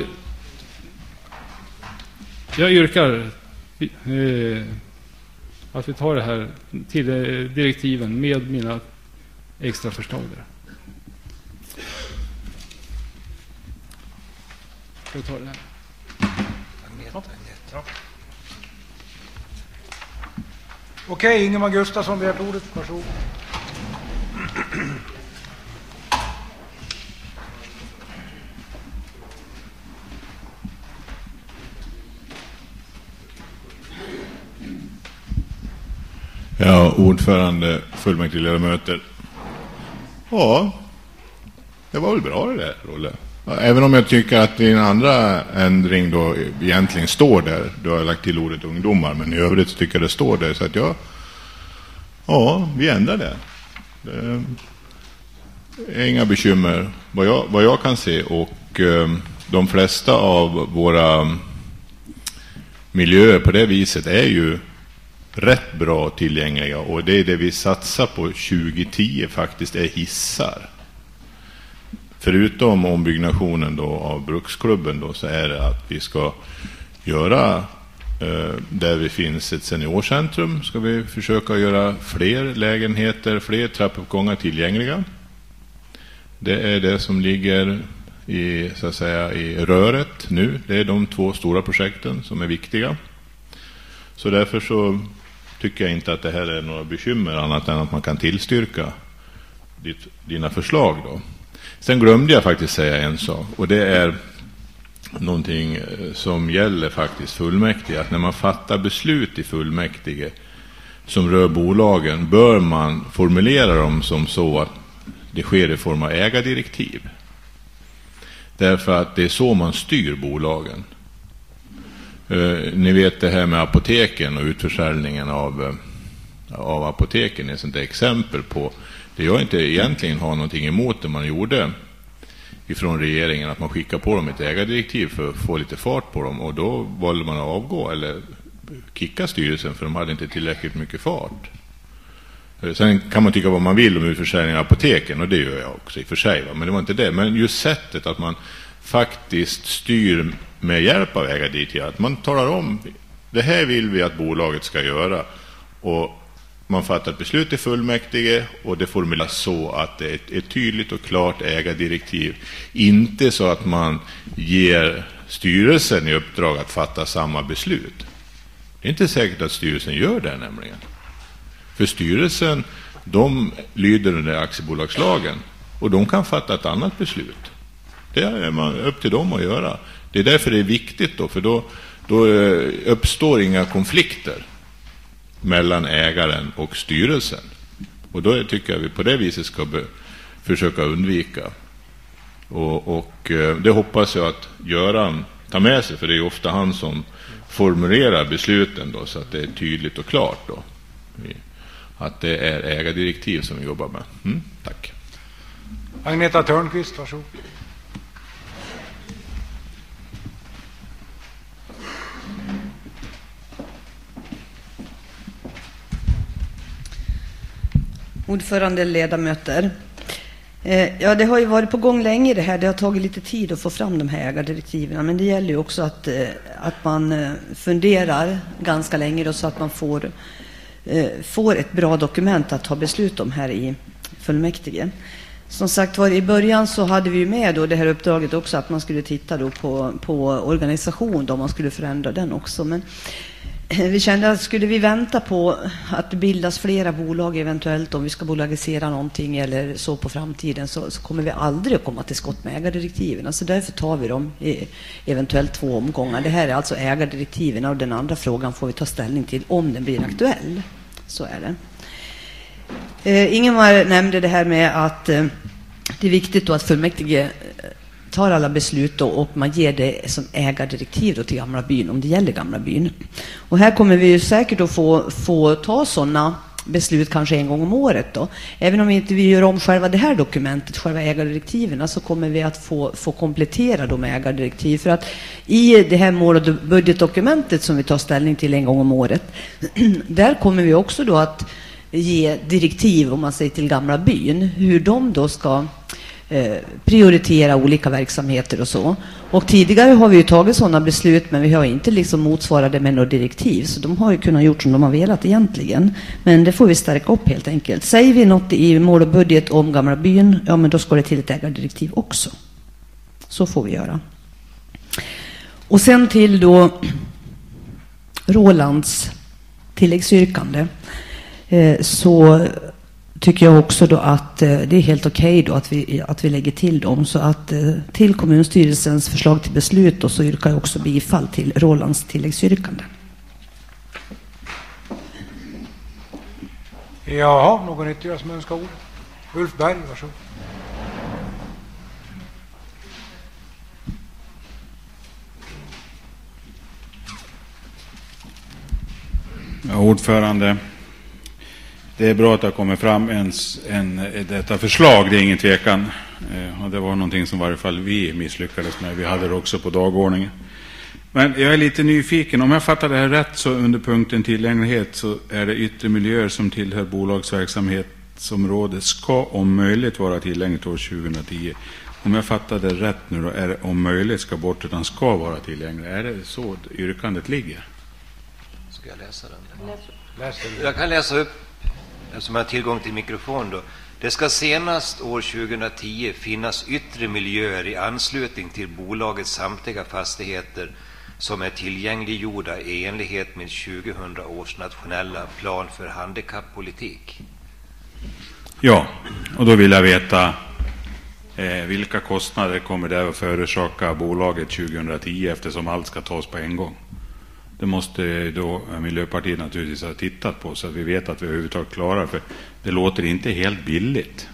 jag yrkar eh, att vi tar det här till eh, direktiven med mina extra förslag där. Ska vi ta det här? Ja. Okej, Ingemar Gustafsson begärt ordet. Varsågod. Ja, ordförande, fullmäktigeledamöter. Ja, det var väl bra det där, Rolle. Även om jag tycker att din andra ändring då egentligen står där. Du har lagt till ordet ungdomar, men i övrigt tycker jag det står där. Så att jag, ja, vi ändrar det. det är inga bekymmer vad jag, vad jag kan se. Och eh, de flesta av våra mm, miljöer på det viset är ju rätt bra tillgängliga. Och det är det vi satsar på 2010 faktiskt är hissar. Förutom ombyggnationen då av bruksklubben då så är det att vi ska göra eh, där det finns ett seniorcentrum ska vi försöka göra fler lägenheter, fler trappuppgångar tillgängliga. Det är det som ligger i, så att säga, i röret nu. Det är de två stora projekten som är viktiga. Så därför så tycker jag inte att det här är några bekymmer annat än att man kan tillstyrka ditt, dina förslag. Då. Sen glömde jag faktiskt säga en sak och det är någonting eh, som gäller faktiskt fullmäktige. Att när man fattar beslut i fullmäktige som rör bolagen bör man formulera dem som så att det sker i form av ägardirektiv. Därför att det är så man styr bolagen. Eh, ni vet det här med apoteken och utförsäljningen av, uh, av apoteken är ett sånt exempel på det jag inte egentligen har någonting emot det man gjorde ifrån regeringen att man skickar på dem ett ägardirektiv för att få lite fart på dem och då valde man att avgå eller kicka styrelsen för de hade inte tillräckligt mycket fart. Eh, sen kan man tycka vad man vill om utförsäljning av apoteken och det gör jag också i och för sig. Va? Men det var inte det. Men just sättet att man faktiskt styr med hjälp av ägardirektivet. Att man talar om det här vill vi att bolaget ska göra. Och man fattar ett beslut i fullmäktige och det formuleras så att det är ett, ett tydligt och klart ägardirektiv. Inte så att man ger styrelsen i uppdrag att fatta samma beslut. Det är inte säkert att styrelsen gör det nämligen. För styrelsen, de lyder under aktiebolagslagen och de kan fatta ett annat beslut. Det är man upp till dem att göra. Det är därför det är viktigt då, för då, då eh, uppstår inga konflikter mellan ägaren och styrelsen. Och då tycker jag vi på det viset ska försöka undvika. Och, och eh, det hoppas jag att Göran tar med sig, för det är ofta han som formulerar besluten då, så att det är tydligt och klart då. Att det är ägardirektiv som vi jobbar med. Mm, tack. Agneta Törnqvist, varsågod. Ordförande, ledamöter. Eh, ja, det har ju varit på gång länge det här. Det har tagit lite tid att få fram de här ägardirektiven. Men det gäller ju också att, eh, att man eh, funderar ganska länge då, så att man får, eh, får ett bra dokument att ta beslut om här i fullmäktige. Som sagt var, i början så hade vi med då det här uppdraget också att man skulle titta då på, på organisation, då man skulle förändra den också. Men Eh, vi kände att skulle vi vänta på att det bildas flera bolag eventuellt om vi ska bolagisera någonting eller så på framtiden så, så kommer vi aldrig att komma till skott med ägardirektiven. Alltså därför tar vi dem i eventuellt två omgångar. Det här är alltså ägardirektiven och den andra frågan får vi ta ställning till om den blir aktuell. Så är det. Eh, Ingemar nämnde det här med att eh, det är viktigt då att fullmäktige eh, tar alla beslut då och man ger det som ägardirektiv då till Gamla byn, om det gäller Gamla byn. Och här kommer vi ju säkert att få, få ta sådana beslut kanske en gång om året. Då. Även om vi inte vi gör om själva det här dokumentet, själva ägardirektiven, så kommer vi att få, få komplettera de ägardirektiv. För att i det här mål och budgetdokumentet som vi tar ställning till en gång om året, där kommer vi också då att ge direktiv, om man säger till Gamla byn, hur de då ska Eh, prioritera olika verksamheter och så. Och tidigare har vi ju tagit sådana beslut, men vi har inte liksom motsvarat det med några direktiv. Så de har ju kunnat gjort som de har velat egentligen. Men det får vi stärka upp helt enkelt. Säger vi något i mål och budget om Gamla byn, ja men då ska det till ett ägardirektiv också. Så får vi göra. Och sen till då Rolands tilläggsyrkande. Eh, så tycker jag också då att eh, det är helt okej okay då att vi, att vi lägger till dem. Så att eh, till kommunstyrelsens förslag till beslut då så yrkar jag också bifall till Rolands tilläggsyrkande. Ja, någon ytterligare som önskar ordet? Ulf Berg, varsågod. Ja, ordförande. Det är bra att det har kommit fram en, en, detta förslag, det är ingen tvekan. Eh, och det var någonting som i varje fall vi misslyckades med. Vi hade det också på dagordningen. Men jag är lite nyfiken. Om jag fattar det här rätt så under punkten tillgänglighet så är det yttre miljöer som tillhör bolagsverksamhetsområdet ska om möjligt vara tillgängligt år 2010. Om jag fattar det rätt nu då, är det om möjligt ska bort utan ska vara tillgängligt. Är det så yrkandet ligger? Ska jag läsa den? Jag kan läsa upp, som har tillgång till mikrofon då. Det ska senast år 2010 finnas yttre miljöer i anslutning till bolagets samtliga fastigheter som är tillgängliggjorda i enlighet med 2000 års nationella plan för handikappolitik. Ja, och då vill jag veta eh, vilka kostnader kommer det att förorsaka bolaget 2010 eftersom allt ska tas på en gång? Det måste då Miljöpartiet naturligtvis ha tittat på så att vi vet att vi överhuvudtaget klarar för det låter inte helt billigt.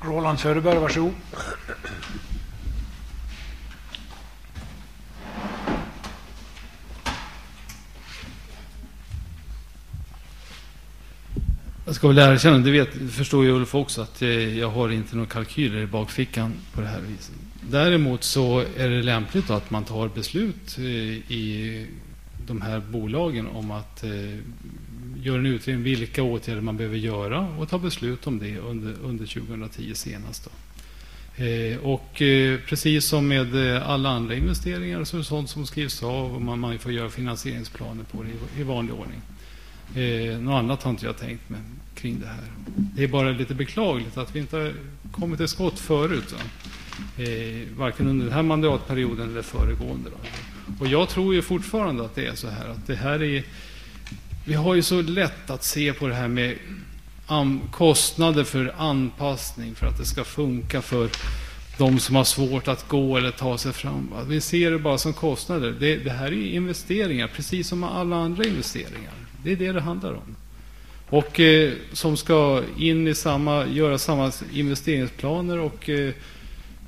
Roland Söderberg, varsågod. Ska väl erkänna, det vet, förstår ju Ulf också, att eh, jag har inte några kalkyler i bakfickan på det här viset. Däremot så är det lämpligt att man tar beslut eh, i de här bolagen om att eh, göra en utredning vilka åtgärder man behöver göra och ta beslut om det under, under 2010 senast. Då. Och precis som med alla andra investeringar så är det sånt som skrivs av och man, man får göra finansieringsplaner på det i, i vanlig ordning. Eh, något annat har inte jag tänkt mig kring det här. Det är bara lite beklagligt att vi inte har kommit till skott förut. Eh, varken under den här mandatperioden eller föregående. Då. Och jag tror ju fortfarande att det är så här. Att det här är, vi har ju så lätt att se på det här med kostnader för anpassning för att det ska funka för de som har svårt att gå eller ta sig fram. Vi ser det bara som kostnader. Det, det här är investeringar, precis som alla andra investeringar. Det är det det handlar om. Och eh, som ska in i samma, göra samma investeringsplaner och eh,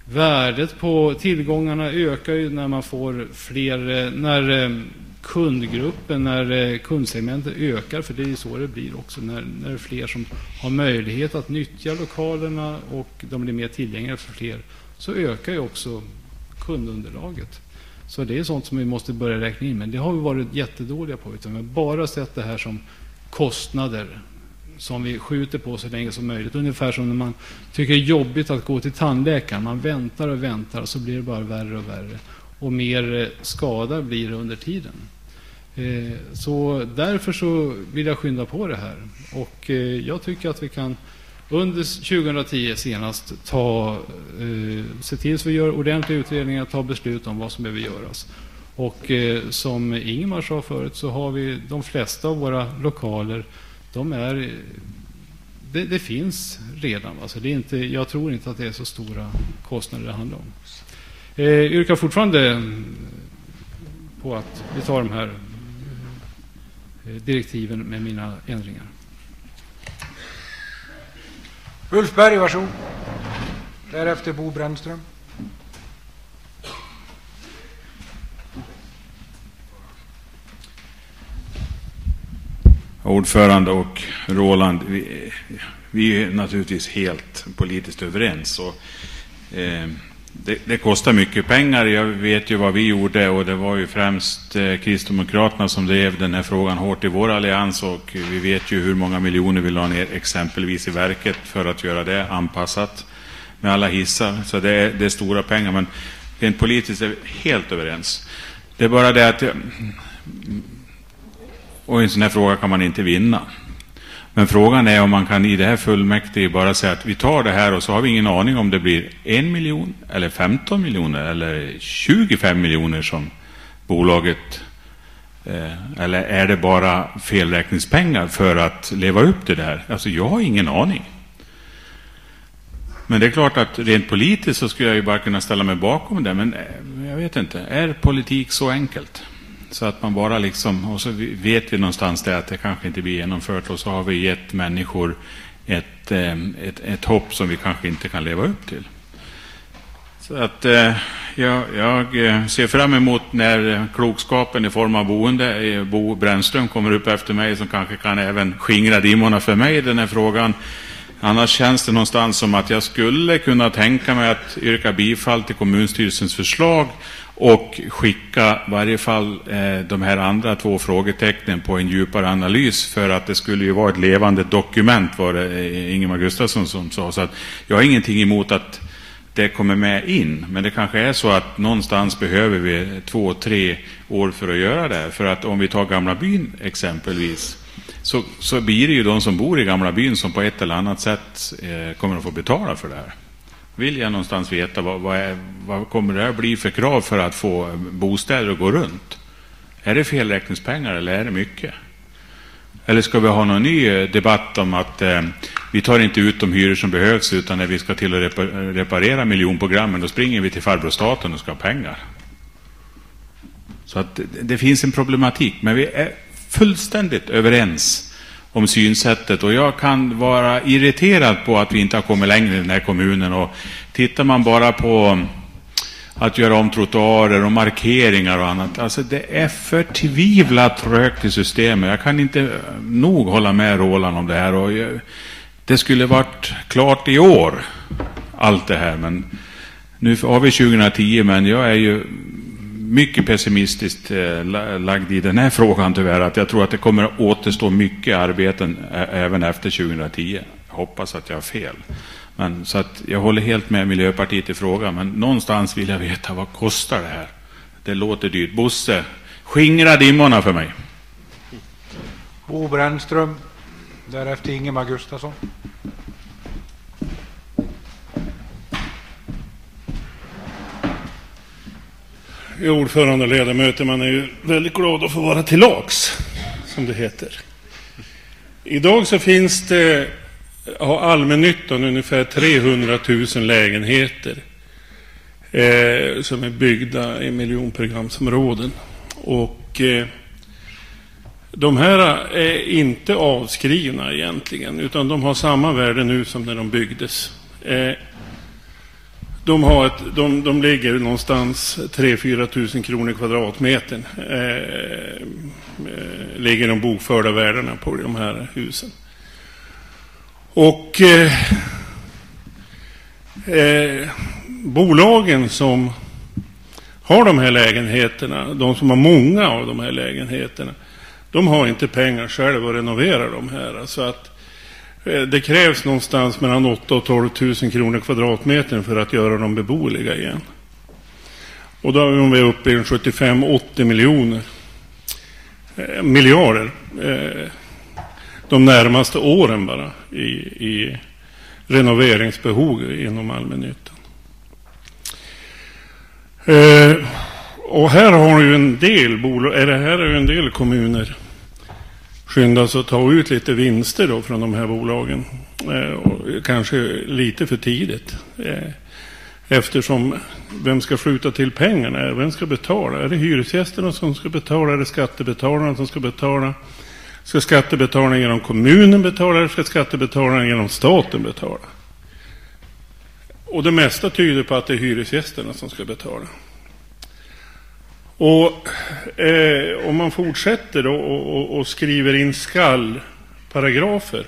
värdet på tillgångarna ökar ju när man får fler, eh, när eh, kundgruppen, när eh, kundsegmentet ökar, för det är ju så det blir också, när, när det är fler som har möjlighet att nyttja lokalerna och de blir mer tillgängliga för fler, så ökar ju också kundunderlaget. Så det är sånt som vi måste börja räkna in. Men det har vi varit jättedåliga på. Utan vi har bara sett det här som kostnader som vi skjuter på så länge som möjligt. Ungefär som när man tycker det är jobbigt att gå till tandläkaren. Man väntar och väntar och så blir det bara värre och värre. Och mer eh, skada blir det under tiden. Eh, så därför så vill jag skynda på det här. Och eh, jag tycker att vi kan under 2010 senast ta, se till så vi gör ordentliga utredningar, och ta beslut om vad som behöver göras. Och eh, som Ingmar sa förut så har vi de flesta av våra lokaler, de är, det, det finns redan. Alltså det är inte, jag tror inte att det är så stora kostnader det handlar om. Eh, yrkar fortfarande på att vi tar de här eh, direktiven med mina ändringar. Ulf Berg, varsågod. Därefter Bo Brännström. Ordförande och Roland, vi, vi är naturligtvis helt politiskt överens. Och, eh, det, det, kostar mycket pengar. Jag vet ju vad vi gjorde och det var ju främst eh, Kristdemokraterna som drev den här frågan hårt i vår allians och vi vet ju hur många miljoner vi la ner exempelvis i verket för att göra det anpassat med alla hissar. Så det är, det är stora pengar men rent politiskt är vi helt överens. Det är bara det att eh, och i en sån här fråga kan man inte vinna. Men frågan är om man kan i det här fullmäktige bara säga att vi tar det här och så har vi ingen aning om det blir en miljon eller 15 miljoner eller 25 miljoner som bolaget eh, eller är det bara felräkningspengar för att leva upp till det här? Alltså jag har ingen aning. Men det är klart att rent politiskt så skulle jag ju bara kunna ställa mig bakom det. Men eh, jag vet inte, är politik så enkelt? Så att man bara liksom, och så vet vi någonstans det att det kanske inte blir genomfört och så har vi gett människor ett, eh, ett, ett hopp som vi kanske inte kan leva upp till. Så att eh, jag, jag eh, ser fram emot när klokskapen i form av boende, Bo Brännström kommer upp efter mig som kanske kan även skingra dimmorna för mig i den här frågan. Annars känns det någonstans som att jag skulle kunna tänka mig att yrka bifall till kommunstyrelsens förslag och skicka i varje fall eh, de här andra två frågetecknen på en djupare analys för att det skulle ju vara ett levande dokument var det eh, Ingemar Gustafsson som sa. Så att jag har ingenting emot att det kommer med in. Men det kanske är så att någonstans behöver vi två, tre år för att göra det. För att om vi tar Gamla byn exempelvis så, så blir det ju de som bor i Gamla byn som på ett eller annat sätt eh, kommer att få betala för det här. Vill jag någonstans veta vad, vad, är, vad kommer det här bli för krav för att få bostäder att gå runt? Är det felräkningspengar eller är det mycket? Eller ska vi ha någon ny eh, debatt om att eh, vi tar inte ut de hyror som behövs utan när vi ska till att reparera miljonprogrammen då springer vi till farbror staten och ska ha pengar. Så att det, det finns en problematik, men vi är fullständigt överens om synsättet och jag kan vara irriterad på att vi inte har kommit längre i den här kommunen och tittar man bara på att göra om trottoarer och markeringar och annat. Alltså det är förtvivlat trögt i systemet. Jag kan inte nog hålla med Roland om det här. Och det skulle varit klart i år, allt det här. Men nu har vi 2010, men jag är ju mycket pessimistiskt eh, lagd i den här frågan tyvärr. Att jag tror att det kommer att återstå mycket arbeten även efter 2010. Jag hoppas att jag har fel. Men, så att jag håller helt med Miljöpartiet i frågan, men någonstans vill jag veta vad kostar det här? Det låter dyrt. Bosse, skingra dimmorna för mig. Bo Brännström, därefter Ingemar Gustafsson. Ordförande och ledamöter, man är ju väldigt glad att få vara till lags, som det heter. Idag så finns det har allmännyttan ungefär 300 000 lägenheter eh, som är byggda i miljonprogramsområden. Och eh, de här eh, är inte avskrivna egentligen, utan de har samma värde nu som när de byggdes. Eh, de, har ett, de, de ligger någonstans 3-4 tusen kronor kvadratmetern. Eh, eh ligger de bokförda värdena på de här husen. Och eh, eh, bolagen som har de här lägenheterna, de som har många av de här lägenheterna, de har inte pengar själva att renovera de här. Så att Eh, det krävs någonstans mellan 8 och 12 000 kronor kvadratmeter för att göra dem beboeliga igen. Och då är vi uppe i 75-80 miljoner eh, miljarder eh, de närmaste åren bara i, i renoveringsbehov inom allmännyttan. Eh, och här har ju en del bolag, eller här är en del kommuner skynda sig att ta ut lite vinster då från de här bolagen. Eh, och kanske lite för tidigt. Eh, eftersom vem ska skjuta till pengarna? Vem ska betala? Är det hyresgästerna som ska betala? Är det skattebetalarna som ska betala? Ska skattebetalarna genom kommunen betala eller ska skattebetalarna genom staten betala? Och det mesta tyder på att det är hyresgästerna som ska betala. Och eh, om man fortsätter och, och, och, skriver in skall-paragrafer.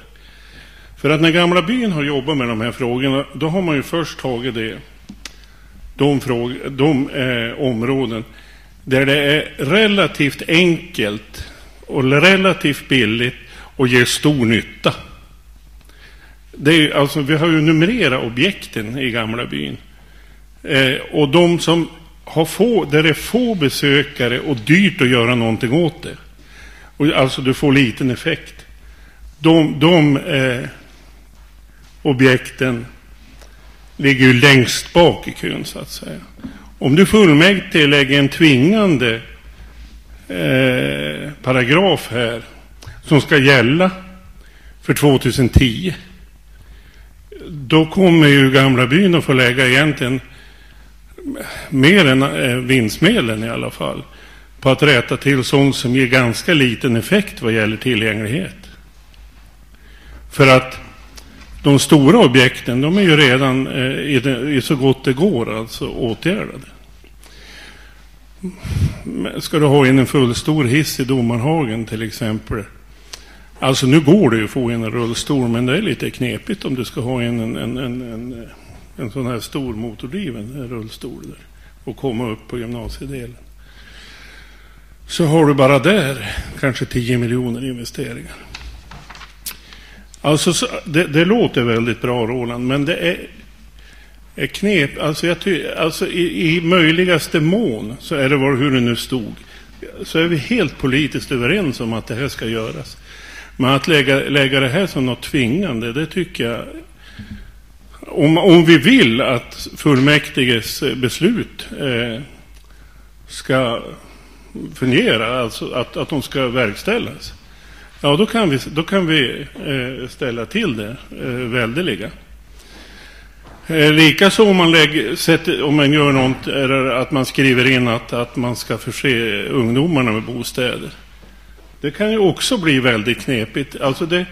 För att när Gamla byn har jobbat med de här frågorna, då har man ju först tagit det, de, frågor, de eh, områden där det är relativt enkelt och relativt billigt och ger stor nytta. Det är, alltså, vi har ju numrerat objekten i Gamla byn. Eh, och de som har få, där det är få besökare och dyrt att göra någonting åt det. Och alltså du får liten effekt. De, de eh, objekten ligger ju längst bak i kön så att säga. Om du fullmäktige lägger en tvingande eh, paragraf här som ska gälla för 2010. Då kommer ju Gamla byn att få lägga egentligen mer än eh, vinstmedlen i alla fall på att rätta till sånt som ger ganska liten effekt vad gäller tillgänglighet. För att de stora objekten, de är ju redan eh, i, i så gott det går alltså åtgärdade. Ska du ha in en fullstor hiss i Domarhagen till exempel. Alltså nu går det ju att få in en rullstol men det är lite knepigt om du ska ha in en, en, en, en, en sån här stor motordriven rullstol där och komma upp på gymnasiedelen. Så har du bara där kanske 10 miljoner investeringar. Alltså det, det låter väldigt bra Roland men det är är knep, alltså, jag ty, alltså i, i möjligaste mån så är det var, hur det nu stod, så är vi helt politiskt överens om att det här ska göras. Men att lägga, lägga det här som något tvingande, det tycker jag, om, om vi vill att fullmäktiges eh, beslut eh, ska fungera, alltså att, att de ska verkställas, ja då kan vi, då kan vi eh, ställa till det eh, väldeliga. Eh, Likaså om man, lägger, sätter, om man gör något, är att man skriver in att, att man ska förse ungdomarna med bostäder. Det kan ju också bli väldigt knepigt. Alltså det,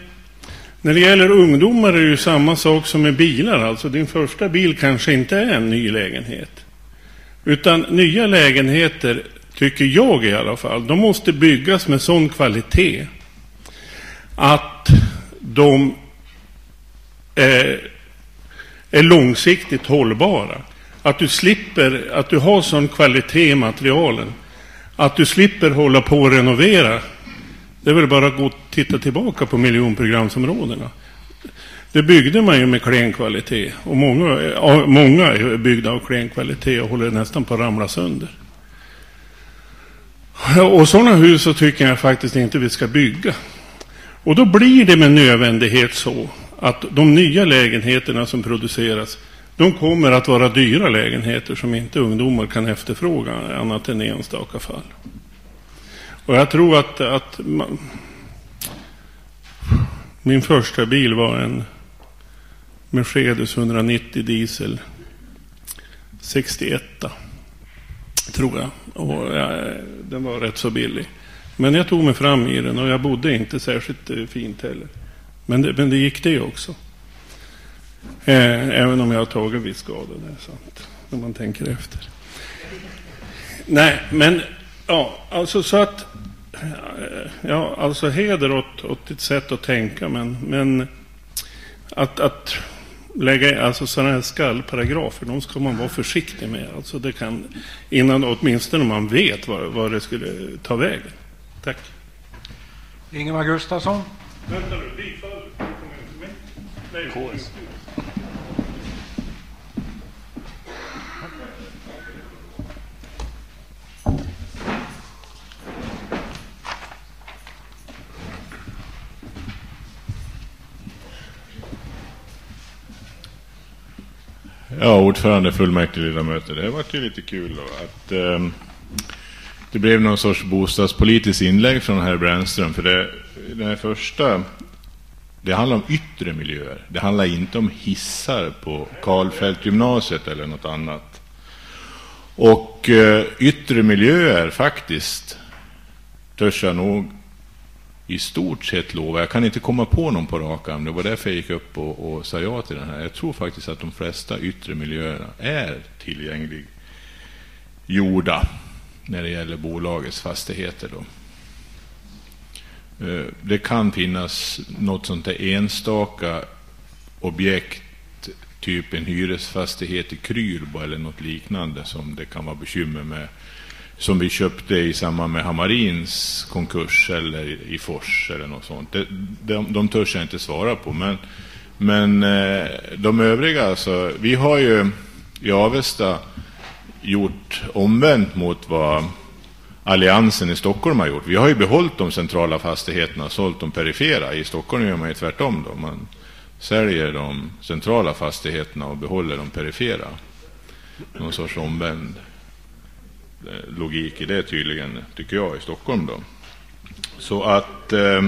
när det gäller ungdomar är det ju samma sak som med bilar. Alltså din första bil kanske inte är en ny lägenhet. Utan nya lägenheter, tycker jag i alla fall, de måste byggas med sån kvalitet att de eh, är långsiktigt hållbara. Att du slipper, att du har sån kvalitet i materialen. Att du slipper hålla på och renovera. Det är väl bara att gå och titta tillbaka på miljonprogramsområdena. Det byggde man ju med klen kvalitet. Och många, många är byggda av klen kvalitet och håller nästan på att ramla sönder. Och sådana hus så tycker jag faktiskt inte vi ska bygga. Och då blir det med nödvändighet så att de nya lägenheterna som produceras, de kommer att vara dyra lägenheter som inte ungdomar kan efterfråga annat än i enstaka fall. Och jag tror att, att man, min första bil var en Mercedes 190 diesel 61 tror jag. Och jag, den var rätt så billig. Men jag tog mig fram i den och jag bodde inte särskilt eh, fint heller. Men det, men det gick det också. Eh, även om jag har tagit viss skada, det är sant. När man tänker efter. Nej, men ja, alltså så att... Ja, alltså heder åt, åt ditt sätt att tänka, men, men att, att lägga alltså sådana här skallparagrafer, de ska man vara försiktig med. Alltså det kan, innan åtminstone man vet vad, vad det skulle ta vägen. Tack. Ingemar Gustafsson. Vänta nu, bifall. Nej, KS. Ja, ordförande, fullmäktigeledamöter. Det har varit ju lite kul då, att eh, det blev någon sorts bostadspolitiskt inlägg från herr Brännström. För det, den här första, det handlar om yttre miljöer. Det handlar inte om hissar på Karlfeldt-gymnasiet eller något annat. Och eh, yttre miljöer faktiskt, törs jag nog i stort sett lova. Jag kan inte komma på någon på rak arm. Det var därför jag gick upp och, och sa ja till den här. Jag tror faktiskt att de flesta yttre miljöerna är tillgänglig gjorda när det gäller bolagets fastigheter. Då. Eh, det kan finnas något sånt där enstaka objekt, typ en hyresfastighet i Krylbo eller något liknande som det kan vara bekymmer med. Som vi köpte i samband med Hamarins konkurs eller i Fors eller något sånt. De, de, de törs jag inte svara på. Men, men eh, de övriga, alltså, vi har ju i Avesta gjort omvänt mot vad Alliansen i Stockholm har gjort. Vi har ju behållit de centrala fastigheterna och sålt de perifera. I Stockholm gör man ju tvärtom då. Man säljer de centrala fastigheterna och behåller de perifera. Någon sorts omvänd Eh, logik i det tydligen, tycker jag, i Stockholm då. Så att... Eh,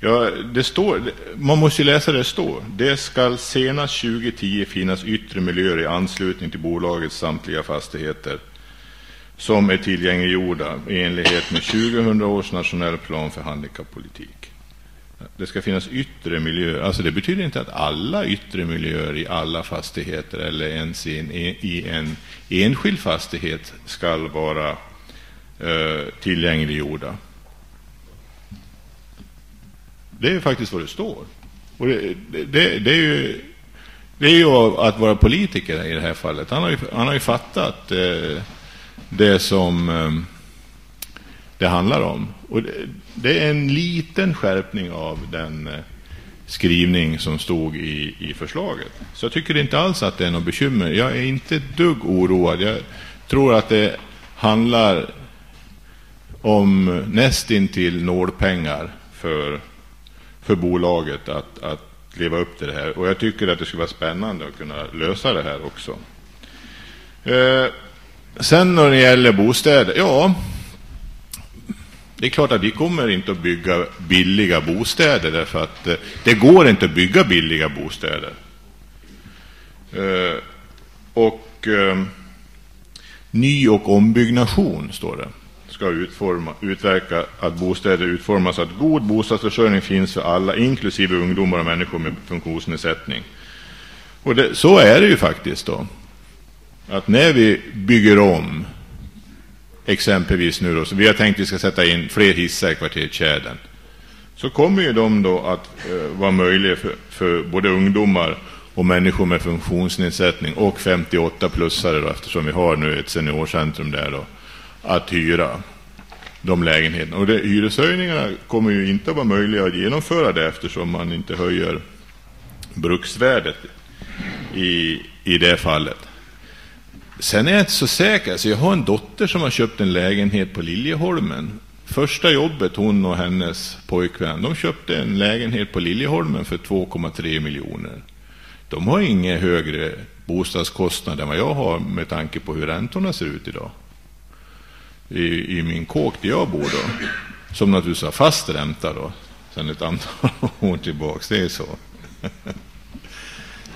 ja, det står, man måste ju läsa det står. Det ska senast 2010 finnas yttre miljöer i anslutning till bolagets samtliga fastigheter som är tillgängliggjorda i enlighet med 2000 års nationell plan för handikappolitik. Det ska finnas yttre miljöer. Alltså det betyder inte att alla yttre miljöer i alla fastigheter eller ens i en, i en enskild fastighet ska vara eh, tillgängliggjorda. Det är faktiskt vad det står. Och det, det, det, är ju, det är ju att vara politiker i det här fallet. Han har ju, han har ju fattat eh, det som eh, det handlar om. Och det, det, är en liten skärpning av den eh, skrivning som stod i, i förslaget. Så jag tycker inte alls att det är något bekymmer. Jag är inte ett dugg oroad. Jag tror att det handlar om nästintill nålpengar för för bolaget att, att leva upp till det här. Och jag tycker att det skulle vara spännande att kunna lösa det här också. Eh, sen när det gäller bostäder, ja, det är klart att vi kommer inte att bygga billiga bostäder därför att eh, det går inte att bygga billiga bostäder. Eh, och eh, ny- och ombyggnation står det ska utforma, utverka att bostäder utformas så att god bostadsförsörjning finns för alla, inklusive ungdomar och människor med funktionsnedsättning. Och det, så är det ju faktiskt då. Att när vi bygger om, exempelvis nu då, så vi har tänkt att vi ska sätta in fler hissar i kvarteret Tjädern. så kommer ju de då att eh, vara möjliga för, för både ungdomar och människor med funktionsnedsättning och 58-plussare då, eftersom vi har nu ett seniorcentrum där då att hyra de lägenheterna. Och det, hyreshöjningarna kommer ju inte att vara möjliga att genomföra det eftersom man inte höjer bruksvärdet i, i det fallet. Sen är jag inte så säker. Alltså jag har en dotter som har köpt en lägenhet på Liljeholmen. Första jobbet, hon och hennes pojkvän, de köpte en lägenhet på Liljeholmen för 2,3 miljoner. De har inga högre bostadskostnader än vad jag har med tanke på hur räntorna ser ut idag i, i min kåk där jag bor då. Som naturligtvis har fast ränta då. Sedan ett antal år tillbaks. Det är så.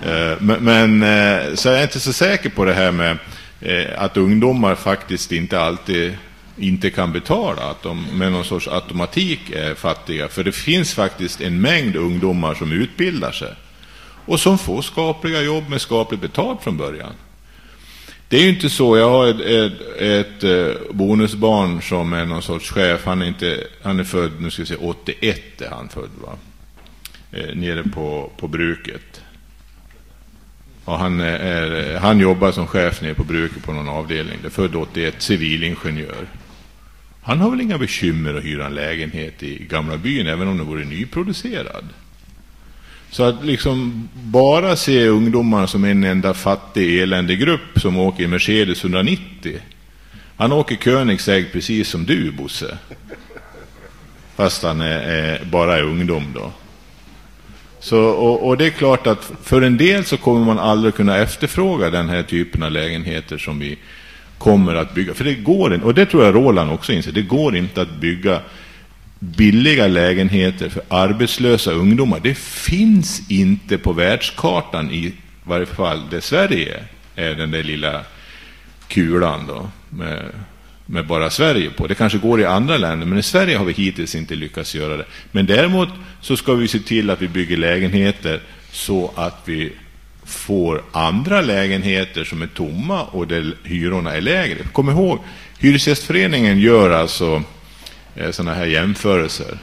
Eh, men, men eh, så jag är inte så säker på det här med eh, att ungdomar faktiskt inte alltid inte kan betala, att de med någon sorts automatik är fattiga. För det finns faktiskt en mängd ungdomar som utbildar sig och som får skapliga jobb med skapligt betalt från början. Det är ju inte så. Jag har ett, ett, ett, bonusbarn som är någon sorts chef. Han är, inte, han är född, nu ska vi se, 81 är han född va? Eh, nere på, på bruket. Och han, är, han jobbar som chef nere på bruket på någon avdelning. Det är född 81, civilingenjör. Han har väl inga bekymmer att hyra en lägenhet i gamla byn, även om den vore nyproducerad. Så att liksom bara se ungdomar som en enda fattig, eländig grupp som åker i Mercedes 190. Han åker Koenigsegg precis som du, Bosse. Fast han är, är bara är ungdom då. Så, och, och, det är klart att för en del så kommer man aldrig kunna efterfråga den här typen av lägenheter som vi kommer att bygga. För det går inte, och det tror jag Roland också inser, det går inte att bygga billiga lägenheter för arbetslösa ungdomar. Det finns inte på världskartan i varje fall där Sverige är den där lilla kulan då med, med bara Sverige på. Det kanske går i andra länder men i Sverige har vi hittills inte lyckats göra det. Men däremot så ska vi se till att vi bygger lägenheter så att vi får andra lägenheter som är tomma och där hyrorna är lägre. Kom ihåg, Hyresgästföreningen gör alltså Eh, sådana här jämförelser.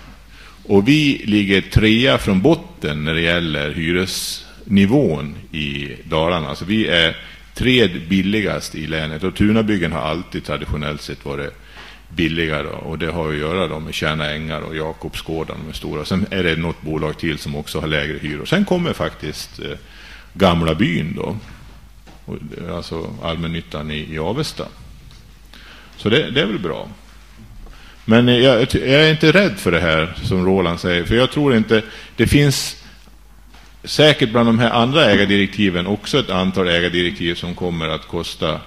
Och vi ligger trea från botten när det gäller hyresnivån i Dalarna. Så vi är tre billigast i länet och Tunabyggen har alltid traditionellt sett varit billigare och det har att göra då med Kärna Ängar och Jakobsgården med stora. Sen är det något bolag till som också har lägre hyror. Sen kommer faktiskt eh, Gamla byn då. Eh, alltså allmännyttan i, i Avesta. Så det, det är väl bra. Men eh, jag, jag, är inte rädd för det här som Roland säger. För jag tror inte, det finns säkert bland de här andra ägardirektiven också ett antal ägardirektiv som kommer att kosta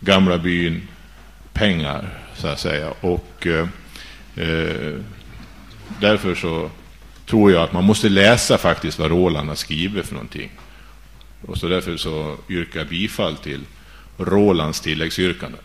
gamla byn pengar så att säga. Och eh, eh, därför så tror jag att man måste läsa faktiskt vad Roland har skrivit för någonting. Och så därför så yrkar jag bifall till Rolands tilläggsyrkanden.